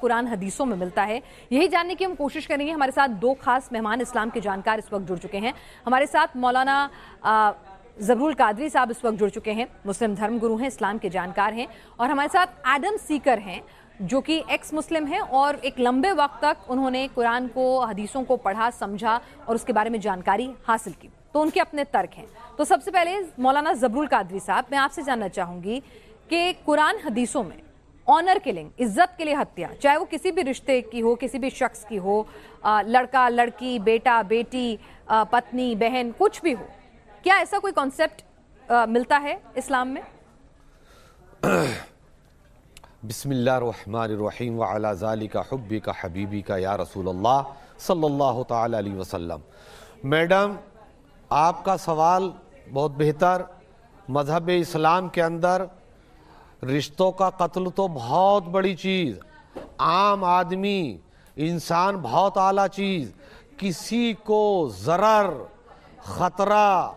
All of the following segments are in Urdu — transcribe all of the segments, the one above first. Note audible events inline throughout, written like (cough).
قرآن حدیثوں میں ملتا ہے۔ یہی جاننے کی ہم کوشش کریں گے، ہمارے ساتھ دو خاص مہمان اسلام کے جانکار اس وقت جڑ چکے ہیں۔ ہمارے ساتھ مولانا زبر القادری صاحب اس وقت جڑ چکے ہیں۔ مسلم دھرم گرو ہیں، اسلام کے جانکار ہیں۔ اور ہمارے ساتھ ایڈم سیکر ہیں، جو کہ ایکس مسلم ہیں۔ اور ایک لمبے وقت تک انہوں نے قرآن کو، حدیثوں کو پڑھا، سمجھا اور اس کے بارے میں جانکاری حاصل کی۔ تو ان کے اپنے ترک ہیں۔ تو سب سے پہلے مولانا زبر القادری صاحب، میں آپ سے جاننا چاہوں گی کہ قرآن حدیثوں میں آنر کلنگ عزت کے لیے ہتیا چاہے وہ کسی بھی رشتے کی ہو، کسی بھی شخص کی ہو لڑکا، لڑکی، بیٹا، بیٹی پتنی، بہن، کچھ بھی ہو۔ کیا ایسا کوئی کانسیپٹ ملتا ہے اسلام میں؟ (clears throat) بسم اللہ الرحمن الرحیم وعلا ذالک حبی کا حبیبی کا یا رسول اللہ صلی اللہ تعالی علیہ وسلم۔ میڈم، آپ کا سوال بہت بہتر مذہب اسلام کے اندر رشتوں کا قتل تو بہت بڑی چیز، عام آدمی، انسان بہت اعلیٰ چیز، کسی کو ضرر، خطرہ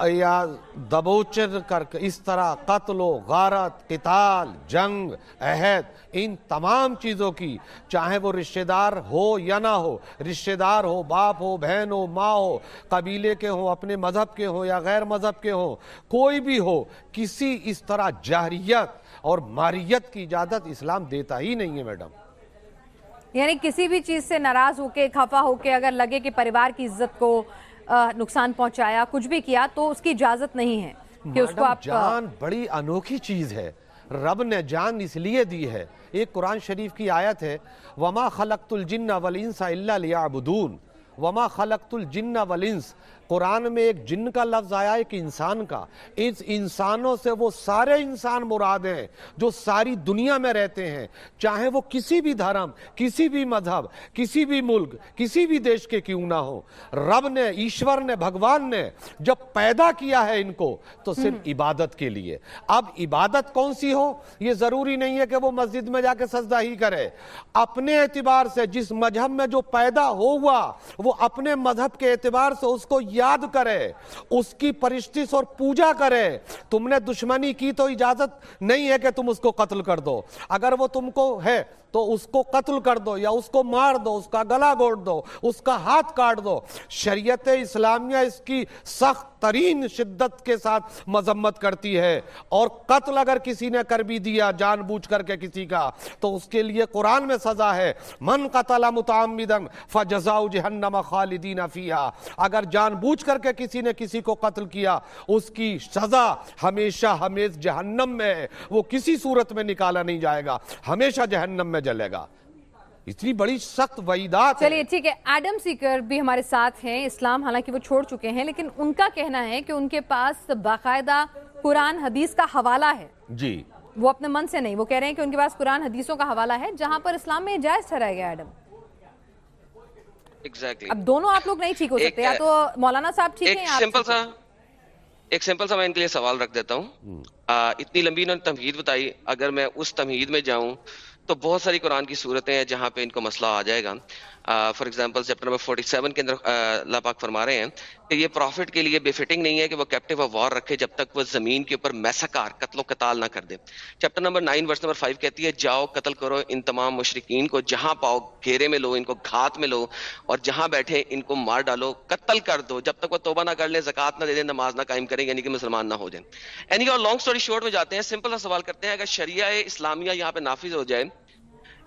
یا دبوچر کر کے اس طرح قتل و غارت، قتال، جنگ، عہد، ان تمام چیزوں کی، چاہے وہ رشتہ دار ہو یا نہ ہو، رشتہ دار ہو، باپ ہو، بہن ہو، ماں ہو، قبیلے کے ہوں، اپنے مذہب کے ہوں یا غیر مذہب کے ہوں، کوئی بھی ہو، کسی اس طرح جہریت اور ماریت کی اجازت اسلام دیتا ہی نہیں ہے، میڈم۔ یعنی کسی بھی چیز سے ناراض ہو کے خفا ہو کے اگر لگے کہ پریوار کی عزت کو نقصان پہنچایا کچھ بھی کیا تو اس کی اجازت نہیں ہے کہ اس کو آپ جان بڑی انوکھی چیز ہے۔ رب نے جان اس لیے دی ہے۔ ایک قرآن شریف کی آیت ہے وَمَا خَلَقْتُ الْجِنَّ وَالْإِنسَ إِلَّا لِيَعْبُدُونَ۔ وَمَا خَلَقْتُ الْجِنَّ وَالْإِنسَ قرآن میں ایک جن کا لفظ آیا ایک انسان کا۔ اس انسانوں سے وہ سارے انسان مراد ہیں جو ساری دنیا میں رہتے ہیں۔ چاہے وہ کسی بھی دھرم کسی بھی مذہب کسی بھی ملک کسی بھی دیش کے کیوں نہ ہو۔ رب نے ایشور نے بھگوان نے جب پیدا کیا ہے ان کو تو صرف عبادت کے لیے۔ اب عبادت کون سی ہو؟ یہ ضروری نہیں ہے کہ وہ مسجد میں جا کے سجدہ ہی کرے۔ اپنے اعتبار سے جس مذہب میں جو پیدا ہوا وہ اپنے مذہب کے اعتبار سے اس کو یاد کرے، اس کی پرشتس اور پوجا کرے۔ تم نے دشمنی کی تو اجازت نہیں ہے کہ تم اس کو قتل کر دو۔ اگر وہ تم کو ہے تو اس کو قتل کر دو یا اس کو مار دو، اس کا گلا گوڑ دو، اس کا ہاتھ کاٹ دو۔ شریعت اسلامیہ اس کی سخت ترین شدت کے ساتھ مذمت کرتی ہے۔ اور قتل اگر کسی نے کر بھی دیا، جان بوجھ کر کے کسی کا، تو اس کے لیے قرآن میں سزا ہے۔ من قتل متعمدن فجزاؤ جہنم خالدین فیہا۔ اگر جان بوجھ کر کے کسی نے کسی کو قتل کیا، اس کی سزا ہمیشہ ہمیش جہنم میں ہے۔ وہ کسی صورت میں نکالا نہیں جائے گا۔ ہمیشہ جہنم میں جلے گا۔ اتنی بڑی سخت وعیدات چلیے ٹھیک ہے ایڈم سیکر بھی ہمارے ساتھ ہیں اسلام حالانکہ وہ چھوڑ چکے ہیں لیکن ان کا کہنا ہے کہ ان کے پاس باقاعدہ قرآن حدیث کا حوالہ ہے۔ جی۔ وہ اپنے من سے نہیں وہ کہہ رہے ہیں کہ ان کے پاس قرآن حدیثوں کا حوالہ ہے جہاں پر اسلام میں جائز ٹھہرایا گیا ایڈم۔ اب دونوں آپ لوگ نہیں ٹھیک ہو سکتے یا تو مولانا صاحب ٹھیک ہیں ایک سمپل سا میں ان کے لیے سوال رکھ دیتا ہوں۔ اتنی لمبی انہوں نے تمہید بتائی اگر میں اس تمہید میں جاؤں تو بہت ساری قرآن کی صورتیں ہیں جہاں پہ ان کو مسئلہ آ جائے گا۔ فار ایگزامپل چیپٹر نمبر 47 کے اندر اللہ پاک فرما رہے ہیں کہ یہ پروفٹ کے لیے بے فٹنگ نہیں ہے کہ وہ کیپٹیو آف وار رکھے جب تک وہ زمین کے اوپر میسکار قتل و قتال نہ کر دے۔ چیپٹر نمبر 9 ورس نمبر 5 کہتی ہے، جاؤ، قتل کرو ان تمام مشرقین کو جہاں پاؤ، گھیرے میں لو، ان کو گھات میں لو اور جہاں بیٹھے ان کو مار ڈالو، قتل کر دو۔ جب تک وہ توبہ نہ کر لیں زکات نہ دے دیں، نماز نہ قائم کریں یعنی کہ مسلمان نہ ہو جائیں۔ یعنی کہ اور لانگ سٹوری شارٹ میں جاتے ہیں سمپل سا سوال کرتے ہیں، اگر شریعہ اسلامیہ یہاں پہ نافذ ہو جائے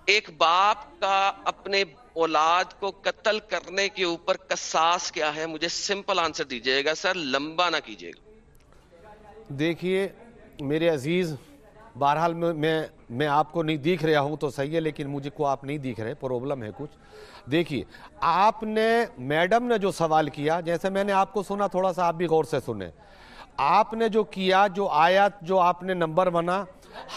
ایک باپ کا اپنے اولاد کو قتل کرنے کے اوپر قصاص کیا ہے، مجھے سمپل آنسر دیجیے گا سر، لمبا نہ کیجیے گا۔ دیکھیے، میرے عزیز، بہرحال میں میں آپ کو نہیں دیکھ رہا ہوں تو صحیح ہے، لیکن مجھے کو آپ نہیں دیکھ رہے پروبلم ہے کچھ۔ دیکھیے، آپ نے میڈم نے جو سوال کیا، جیسے میں نے آپ کو سنا، تھوڑا سا آپ بھی غور سے سنیں۔ آپ نے جو کیا، جو آیت، جو آپ نے نمبر بنا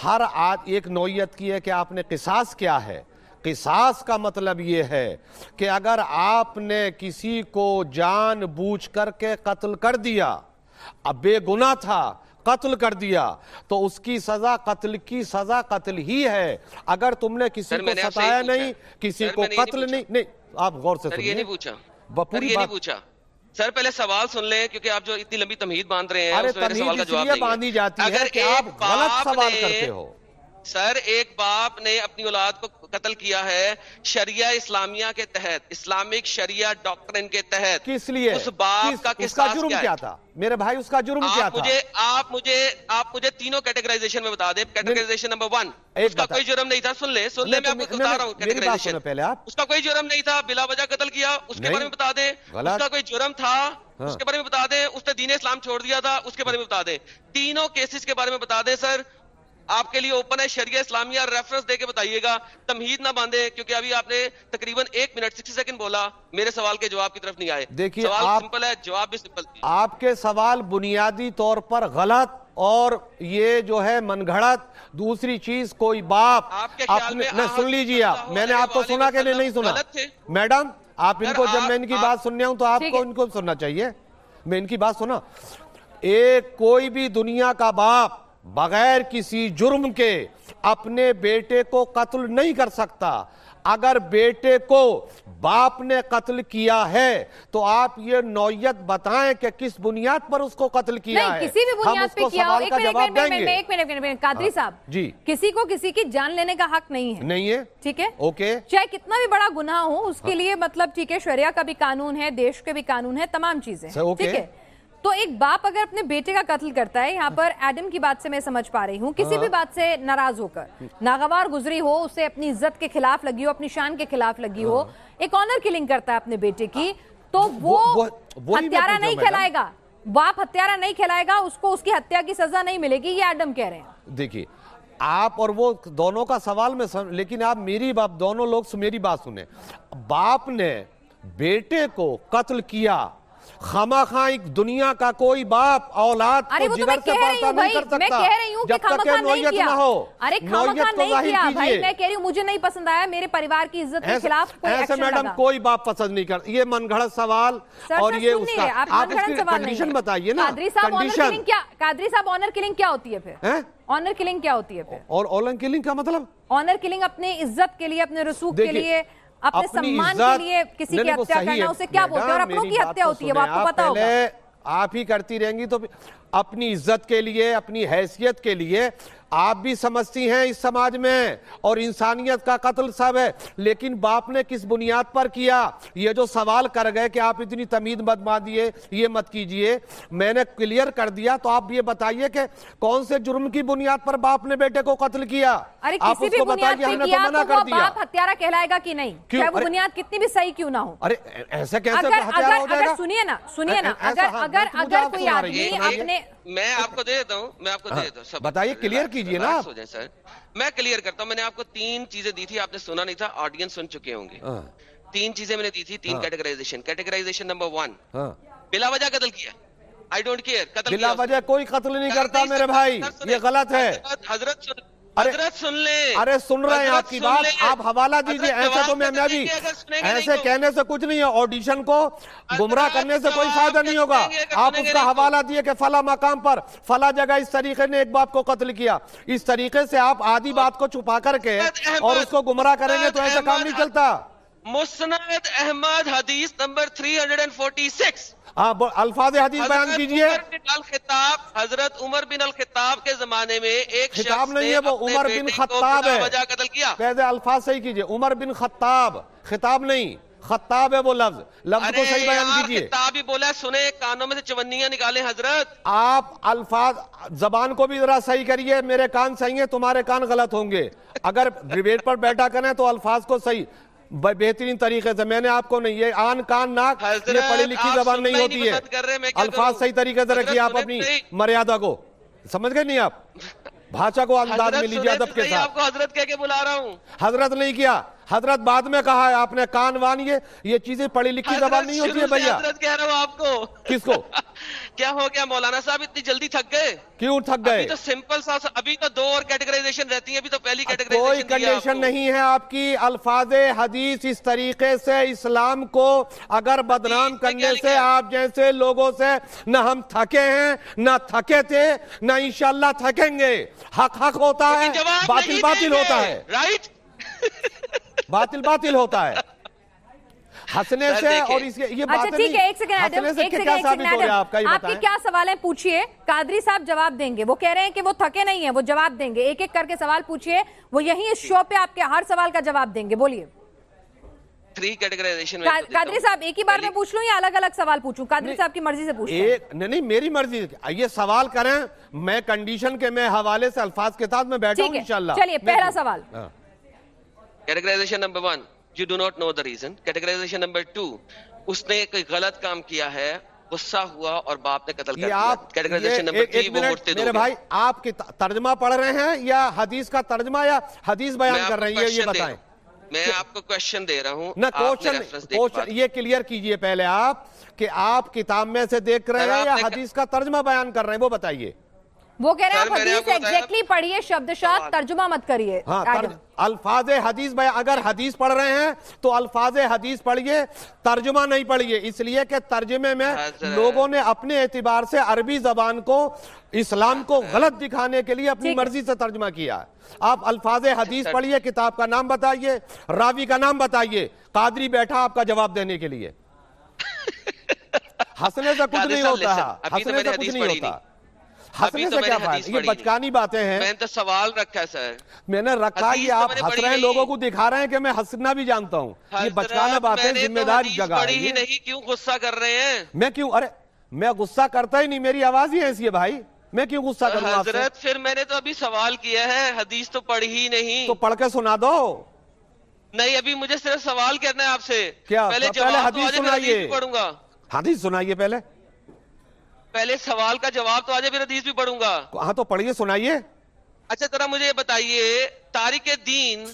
ہر آج ایک نوعیت کی ہے کہ آپ نے قصاص کیا ہے۔ قصاص کا مطلب یہ ہے کہ اگر آپ نے کسی کو جان بوجھ کر کے قتل کر دیا اب بے گناہ تھا قتل کر دیا تو اس کی سزا قتل کی سزا قتل ہی ہے۔ اگر تم نے کسی کو ستایا نہیں کسی کو قتل نہیں نہیں آپ غور سے یہ نہیں پوچھا۔ سر پہلے سوال سن لیں کیونکہ آپ جو اتنی لمبی تمہید باندھ رہے ہیں ارے تمہید اس لیے باندھی جاتی ہے کہ آپ غلط سوال کرتے ہو۔ سر ایک باپ نے اپنی اولاد کو قتل کیا ہے شریعہ اسلامیہ کے تحت اسلامک شریعہ ڈاکٹرن کے تحت۔ کس لیے؟ اس باپ کس- کا اس کا جرم کیا تھا؟ میرے بھائی اس کا جرم کیا تھا؟ مجھے آپ مجھے آپ مجھے تینوں کیٹیگرائزیشن میں بتا دیں۔ کیٹیگرائزیشن نمبر ون اس کا کوئی جرم نہیں تھا سن لیں سن لیں نہیں، میں آپ کو بتا رہا ہوں کیٹیگرائزیشن پہلے آپ۔ اس کا کوئی جرم نہیں تھا بلا وجہ قتل کیا اس کے بارے میں بتا دیں۔ اس کا کوئی جرم تھا ہاں۔ اس کے بارے میں بتا دیں اس نے دین اسلام چھوڑ دیا تھا اس کے بارے میں بتا دیں۔ تینوں کیسز کے بارے میں بتا دیں سر۔ آپ کے لیے اوپن ہے شریعہ اسلامیہ ریفرنس دے کے بتائیے گا۔ تمہید نہ باندھے کیونکہ ابھی آپ نے تقریباً ایک منٹ سکسٹی سیکنڈ بولا میرے سوال کے جواب کی طرف نہیں آئے۔ دیکھیے، سوال سمپل ہے جواب بھی سمپل آپ کے سوال بنیادی طور پر غلط اور یہ جو ہے من گھڑت دوسری چیز کوئی باپ آپ نہ سن لیجیے آپ۔ میں نے آپ کو سنا کہ نہیں سنا؟ میڈم آپ ان کو جب میں ان کی بات سننے ہوں تو آپ کو۔ ان کو سننا چاہیے۔ میں ان کی بات سنا۔ ایک کوئی بھی دنیا کا باپ بغیر کسی جرم کے اپنے بیٹے کو قتل نہیں کر سکتا۔ اگر بیٹے کو باپ نے قتل کیا ہے تو آپ یہ نوعیت بتائیں کہ کس بنیاد پر اس کو قتل کیا ہے۔ کسی بھی بنیاد پہ کو کیا ہو ایک منٹ ایک منٹ ایک منٹ قادری صاحب۔ جی۔ کسی کو کسی کی جان لینے کا حق نہیں ہے۔ نہیں ہے۔ ٹھیک ہے؟ اوکے۔ چاہے کتنا بھی بڑا گناہ ہو اس کے لیے مطلب ٹھیک ہے شریعہ کا بھی قانون ہے دیش کے بھی قانون ہے تمام چیزیں اوکے۔ ٹھیک ہے؟ تو ایک باپ اگر اپنے بیٹے کا قتل کرتا ہے یہاں پر ایڈم کی بات سے میں سمجھ پا رہی ہوں۔ کسی بھی بات سے ناراض ہو کر ناگوار گزری ہو اسے اپنی عزت کے خلاف لگی ہو اپنی شان کے خلاف لگی ہو ایک آنر کلنگ کرتا ہے اپنے بیٹے کی تو وہ ہتھیارہ نہیں کھلائے گا۔ باپ ہتھیارہ نہیں کھلائے گا اس کو اس کی ہتیا کی سزا نہیں ملے گی یہ ایڈم کہہ رہے ہیں۔ دیکھیے آپ اور وہ دونوں کا سوال میں سم... لیکن آپ میری باپ دونوں لوگ میری بات سنیں۔ باپ نے بیٹے کو قتل کیا۔ خواہ ایک دنیا کا کوئی باپ اولاد کو جگر سے ہوں نہیں کر سکتا۔ میں کہہ رہی ہوں کہ جب تک خامخواہ کہ نہیں نوعیت کیا۔ نہ ہو۔ ارے نوعیت خامخواہ تو نہیں ظاہر کیا۔ بھائی کیجیے۔ میں کہہ رہی ہوں مجھے نہیں پسند آیا میرے پریوار کی عزت کے ایسے خلاف کوئی ایسے ایکشن میڈم لگا۔ کوئی باپ پسند نہیں کرتا یہ من گھڑت سوال اور یہ اس کا آپ اس کی کنڈیشن بتائیے نا۔ قادری صاحب آنر کنڈیشن کلنگ کیا قادری صاحب آنر کلنگ کیا ہوتی ہے پھر؟ آنر کلنگ کیا ہوتی ہے پھر؟ اور اولن کلنگ کا مطلب؟ آنر کلنگ اپنے عزت کے لیے اپنے رسوخ کے لیے اپنے سمان کے لیے کسی کی ہتیا کرنا۔ اسے کیا بولتے ہیں اور اپنوں کی ہتیا ہوتی ہے وہ آپ کو پتا ہوگا آپ ہی کرتی رہیں گی تو اپنی عزت کے لیے اپنی حیثیت کے لیے آپ بھی سمجھتی ہیں اس سماج میں اور انسانیت کا قتل سب ہے۔ لیکن باپ نے کس بنیاد پر کیا؟ یہ جو سوال کر گئے کہ آپ اتنی تمید مت دیے یہ مت کیجیے میں نے کلیئر کر دیا تو آپ یہ بتائیے کہ کون سے جرم کی بنیاد پر باپ نے بیٹے کو قتل کیا؟ ارے آپ کسی اس بھی کو بنیاد پہ ہم نے کیا تو منع تو کر وہ دیا۔ باپ ہتھیارہ کہلائے گا کہ نہیں؟ چاہے وہ بنیاد کتنی بھی صحیح کیوں نہ ہو۔ ارے ایسے کیسے اگر ہتھیارہ ہو جائے گا۔ سنیے نا سنیے نا اگر ہاں، کوئی آدمی اپنے میں آپ کو دے دیتا ہوں میں آپ کو دے دیتا ہوں بتائیے، relax- کیجیے نا۔ ہو جائیں سر۔ میں کلیئر کرتا ہوں میں نے آپ کو تین چیزیں دی تھی آپ نے سنا نہیں تھا آڈینس سن چکے ہوں گے۔ ہاں۔ تین چیزیں میں نے دی تھی تین ہاں۔ کیٹیگرائزیشن کیٹیگرائزیشن نمبر ون ہاں۔ بلا وجہ قتل کیا۔ آئی ڈونٹ کیئر قتل بلا وجہ کوئی قتل نہیں کرتا میرے بھائی۔ یہ غلط ہے۔ حضرت- حضرت سن ارے- حضرت سن لیں ارے سن رہے ہیں آپ کی بات۔ آپ حوالہ دیجیے ایسے تو میں بھی ایسے کہنے سے کچھ نہیں ہے آڈیشن کو گمراہ کرنے سے کوئی فائدہ نہیں ہوگا۔ آپ اس کا حوالہ دیے کہ فلا مقام پر فلا جگہ اس طریقے نے ایک باپ کو قتل کیا۔ اس طریقے سے آپ آدھی بات کو چھپا کر کے اور اس کو گمراہ کریں گے تو ایسا کام نہیں چلتا۔ مسند احمد حدیث نمبر 346 آپ الفاظ حدیث بیان کیجیے۔ الخطاب حضرت عمر بن الخطاب کے زمانے میں ایک خطاب نہیں ہے وہ عمر بن خطاب ہے۔ وجہ قتل کیا؟ قید الفاظ صحیح کیجیے۔ عمر بن خطاب خطاب نہیں خطاب ہے وہ لفظ۔ لفظ کو صحیح بیان کیجیے۔ خطاب ہی بولا سنے کانوں میں سے چونیاں نکالیں حضرت۔ آپ الفاظ زبان کو بھی ذرا صحیح کریے میرے کان صحیح ہیں تمہارے کان غلط ہوں گے۔ اگر (laughs) ڈیبیٹ پر بیٹھا کریں تو الفاظ کو صحیح۔ بہترین طریقے سے۔ میں نے آپ کو نہیں یہ آن کان ناک یہ پڑھی لکھی زبان نہیں ہی ہوتی ہے۔ الفاظ؟ صحیح طریقے سے رکھیے آپ اپنی۔ مریادہ کو۔ سمجھ گئے نہیں آپ؟ (laughs) بھاشا کو انداز میں لیجیے ادب کے ساتھ۔ آپ کو حضرت کہہ کے بلا رہا ہوں۔ حضرت نہیں کیا۔ حضرت بعد میں کہا ہے آپ نے کان وان یہ یہ چیزیں پڑھی لکھی زبان نہیں ہوتی ہے بھیا۔ حضرت کہہ رہا ہوں آپ کو۔ کس کو؟ (laughs) کیا ہو گیا مولانا صاحب اتنی جلدی تھک گئے؟ کیوں تھک گئے؟ ابھی تو سمپل سا ابھی تو دو اور کیٹیگرائزیشن رہتی ہیں ابھی تو پہلی کوئی کیٹیگرائزیشن کنڈیشن نہیں ہے آپ کی۔ الفاظ حدیث اس طریقے سے اسلام کو اگر بدنام کرنے سے؟ آپ جیسے لوگوں سے نہ ہم تھکے ہیں نہ تھکے تھے نہ انشاءاللہ تھکیں گے۔ حق حق ہوتا ہے باطل باطل ہوتا ہے۔ رائٹ (laughs) باطل باطل ہوتا ہے۔ ہنسنے سے۔ اور اس یہ اچھا بات ٹھیک ہے ایک سیکنڈ ایڈم ایک کیا سیکنڈ ایک ثابت سیکنڈ آپ کا؟ یہ آپ کے کیا سوال ہیں؟ پوچھئے۔ قادری صاحب جواب دیں گے۔ وہ کہہ رہے ہیں کہ وہ تھکے نہیں ہیں وہ جواب دیں گے۔ ایک ایک کر کے سوال پوچھئے۔ وہ یہیں اس شو پہ آپ کے ہر سوال کا جواب دیں گے۔ بولیے۔ تھری کیٹیگرائزیشن میں قادری صاحب ایک ہی بار میں پوچھ لوں یا الگ الگ سوال پوچھوں؟ قادری صاحب کی مرضی سے پوچھ نہیں نہیں میری مرضی یہ سوال کریں۔ میں کنڈیشن کے میں حوالے سے الفاظ کے ساتھ میں بیٹھا ٹھیک ہوں ہے۔ انشاءاللہ۔ چلیے پہلا سوال۔ ہاں۔ Categorization number one you do not know the reason categorization number two اس نے کوئی غلط کام کیا ہے غصہ ہوا اور باپ نے قتل کر دیا کیٹیگرائزیشن نمبر وہ میرے بھائی آپ کی ترجمہ پڑھ رہے ہیں یا حدیث کا ترجمہ یا حدیث بیان کر رہے ہیں؟ یہ- بتائیں۔ میں آپ کو کوشچن دے رہا ہوں نہ کوشچن یہ کلیئر کیجیے پہلے آپ کہ آپ کتاب میں سے دیکھ رہے ہیں یا حدیث کا ترجمہ بیان کر رہے ہیں وہ بتائیے۔ وہ کہہ رہے ہیں آپ حدیث ایگزیکٹلی پڑھیے شبد شاد ترجمہ مت کریے۔ ہاں الفاظ حدیث بیان اگر حدیث پڑھ رہے ہیں تو الفاظ حدیث پڑھیے ترجمہ نہیں پڑھیے۔ اس لیے کہ ترجمے میں۔ لوگوں نے اپنے اعتبار سے عربی زبان کو اسلام کو غلط دکھانے کے لیے اپنی۔ مرضی سے ترجمہ کیا۔ ہے آپ الفاظ حدیث پڑھیے کتاب کا نام بتائیے راوی کا نام بتائیے۔ قادری بیٹھا آپ کا جواب دینے کے لیے۔ (laughs) ہنسنے سے کچھ نہیں ہوتا listen، ابھی تو ہنسنے سے کچھ حدیث نہیں پڑھی ہوتا۔ ابھی تو سے میں کیا نے حدیث یہ پڑھی بچکانی باتیں ہیں۔ میں نے تو سوال رکھا ہے سر۔ میں نے رکھا یہ آپ ہنس رہے ہیں۔ لوگوں کو دکھا رہے ہیں کہ میں ہنسنا بھی جانتا ہوں۔ یہ بچکانا باتیں ذمہ دار جگہ پڑھی ہی۔ نہیں کیوں غصہ کر رہے ہیں؟ میں کیوں؟ ارے میں غصہ کرتا ہی نہیں میری آواز ہی ایسی ہے بھائی۔ میں کیوں غصہ کروں حضرت پھر میں نے تو ابھی سوال کیا ہے حدیث تو پڑھی ہی نہیں۔ تو پڑھ کے سنا دو۔ نہیں ابھی مجھے صرف سوال کرنا ہے آپ سے۔ کیا؟ پہلے حدیث سنائیے۔ پڑھوں گا۔ حدیث سنائیے پہلے۔ پہلے سوال کا جواب تو آجے پھر حدیث بھی پڑھوں گا۔ ہاں تو پڑھیے سنائیے۔ اچھا ذرا مجھے یہ بتائیے تاریخ دین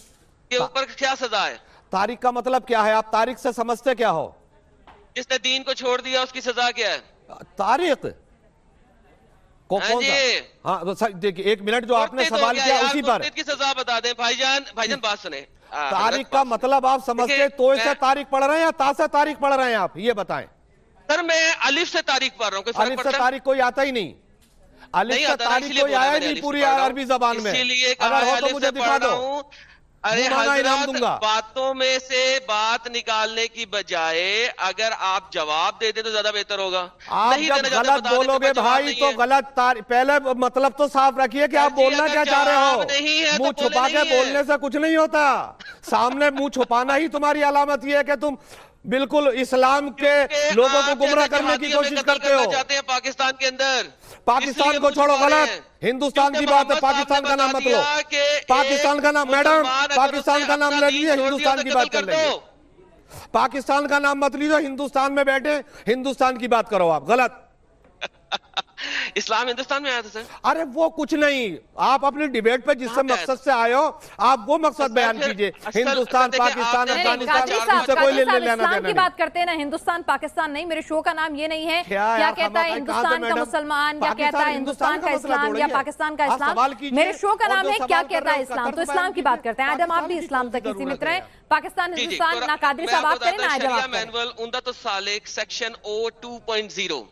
کے اوپر کیا سزا ہے؟ تاریخ کا مطلب کیا ہے؟ آپ تاریخ سے سمجھتے کیا ہو؟ جس نے دین کو چھوڑ دیا اس کی سزا کیا ہے؟ تاریخ؟ ہاں جی۔ ہاں دیکھیے ایک منٹ جو آپ نے سوال کیا اسی پر۔ کی سزا بتا دیں۔ بھائی جان بھائی جان بات سنیں۔ آ، تاریخ کا مطلب آپ سمجھتے تو سے تاریخ پڑھ رہے ہیں یا تا سے تاریخ پڑھ رہے ہیں آپ؟ یہ بتائیں۔ سر میں الف سے تاریخ پڑھ رہا ہوں الف سے تاریخ کوئی آتا ہی نہیں۔ الف سے تاریخ کوئی آیا ہی نہیں پوری عربی زبان میں۔ اگر ہو تو مجھے سے دکھا دو۔ ارے حضرت باتوں میں سے بات نکالنے کی بجائے اگر آپ جواب دے دیں تو زیادہ بہتر ہوگا۔ آپ جب غلط بولو گے بھائی تو۔ غلط پہلے مطلب تو صاف رکھیے کہ آپ بولنا کیا چاہ رہے ہو۔ منہ چھپا کے۔ بولنے سے کچھ نہیں ہوتا۔ سامنے منہ چھپانا ہی تمہاری علامت یہ ہے کہ تم بالکل اسلام کے لوگوں کو گمراہ کرنے کی کوشش کرتے ہو۔ ہیں پاکستان کے اندر۔ پاکستان کو چھوڑو غلط۔ ہندوستان کی بات ہے پاکستان کا نام مت لو۔ پاکستان کا نام میڈم پاکستان کا نام لے لیجیے ہندوستان کی بات کر لیں۔ پاکستان کا نام مت لیجو ہندوستان میں بیٹھے ہندوستان کی بات کرو آپ غلط۔ (laughs) اسلام ہندوستان میں آیا تھا سر ارے وہ کچھ نہیں آپ اپنی ڈیبیٹ پہ جس سے مقصد سے آئے ہو آپ وہ مقصد بیان کیجیے ہندوستان پاکستان آپ افغانستان سے کوئی قادری لینا دینا کی نہیں بات کرتے ہیں نا ہندوستان پاکستان نہیں میرے شو کا نام یہ نہیں ہے کیا کیا آپ کہتا ہے ہندوستان کا؟ مسلمان یا پاکستان کہتا ہے ہندوستان کا اسلام یا۔ پاکستان کا آپ اسلام میرے شو کا نام ہے کیا کہتا ہے اسلام تو اسلام کی بات کرتے ہیں آدم آپ پاکستان بھی اسلام تک اسی متر ہے ہیں پاکستان جی جی ہندوستان نہ قادری صاحب آپ آپ کریں ہوں، آجم شریعہ آپ کریں مینول عمدۃ السالک section O 2.0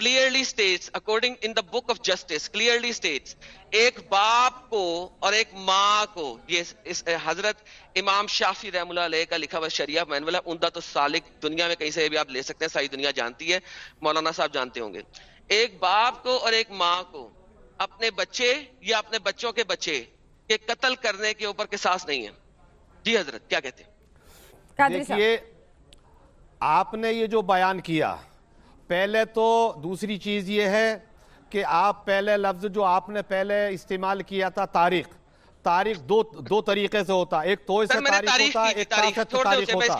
clearly states according in the book of justice clearly states ایک باپ کو اور ایک ماں کو یہ اس eh, حضرت امام شافی رحم اللہ علیہ کا لکھا ہوا شریعہ مینول ہے عمدۃ السالک دنیا میں کہیں سے بھی آپ لے سکتے ہیں، ساری دنیا جانتی ہے، مولانا صاحب جانتے ہوں گے۔ ایک باپ کو اور ایک ماں کو، اپنے بچے یا اپنے بچوں کے بچے کے قتل کرنے کے اوپر قصاص نہیں ہے۔ جی حضرت، کیا کہتے ہیں؟ آپ نے یہ جو بیان کیا پہلے تو دوسری چیز یہ ہے کہ آپ پہلے لفظ جو آپ نے پہلے استعمال کیا تھا تاریخ تاریخ دو دو طریقے سے ہوتا ایک تو سے تاریخ ہوتا ایک تاریخ تاریخ ہوتا۔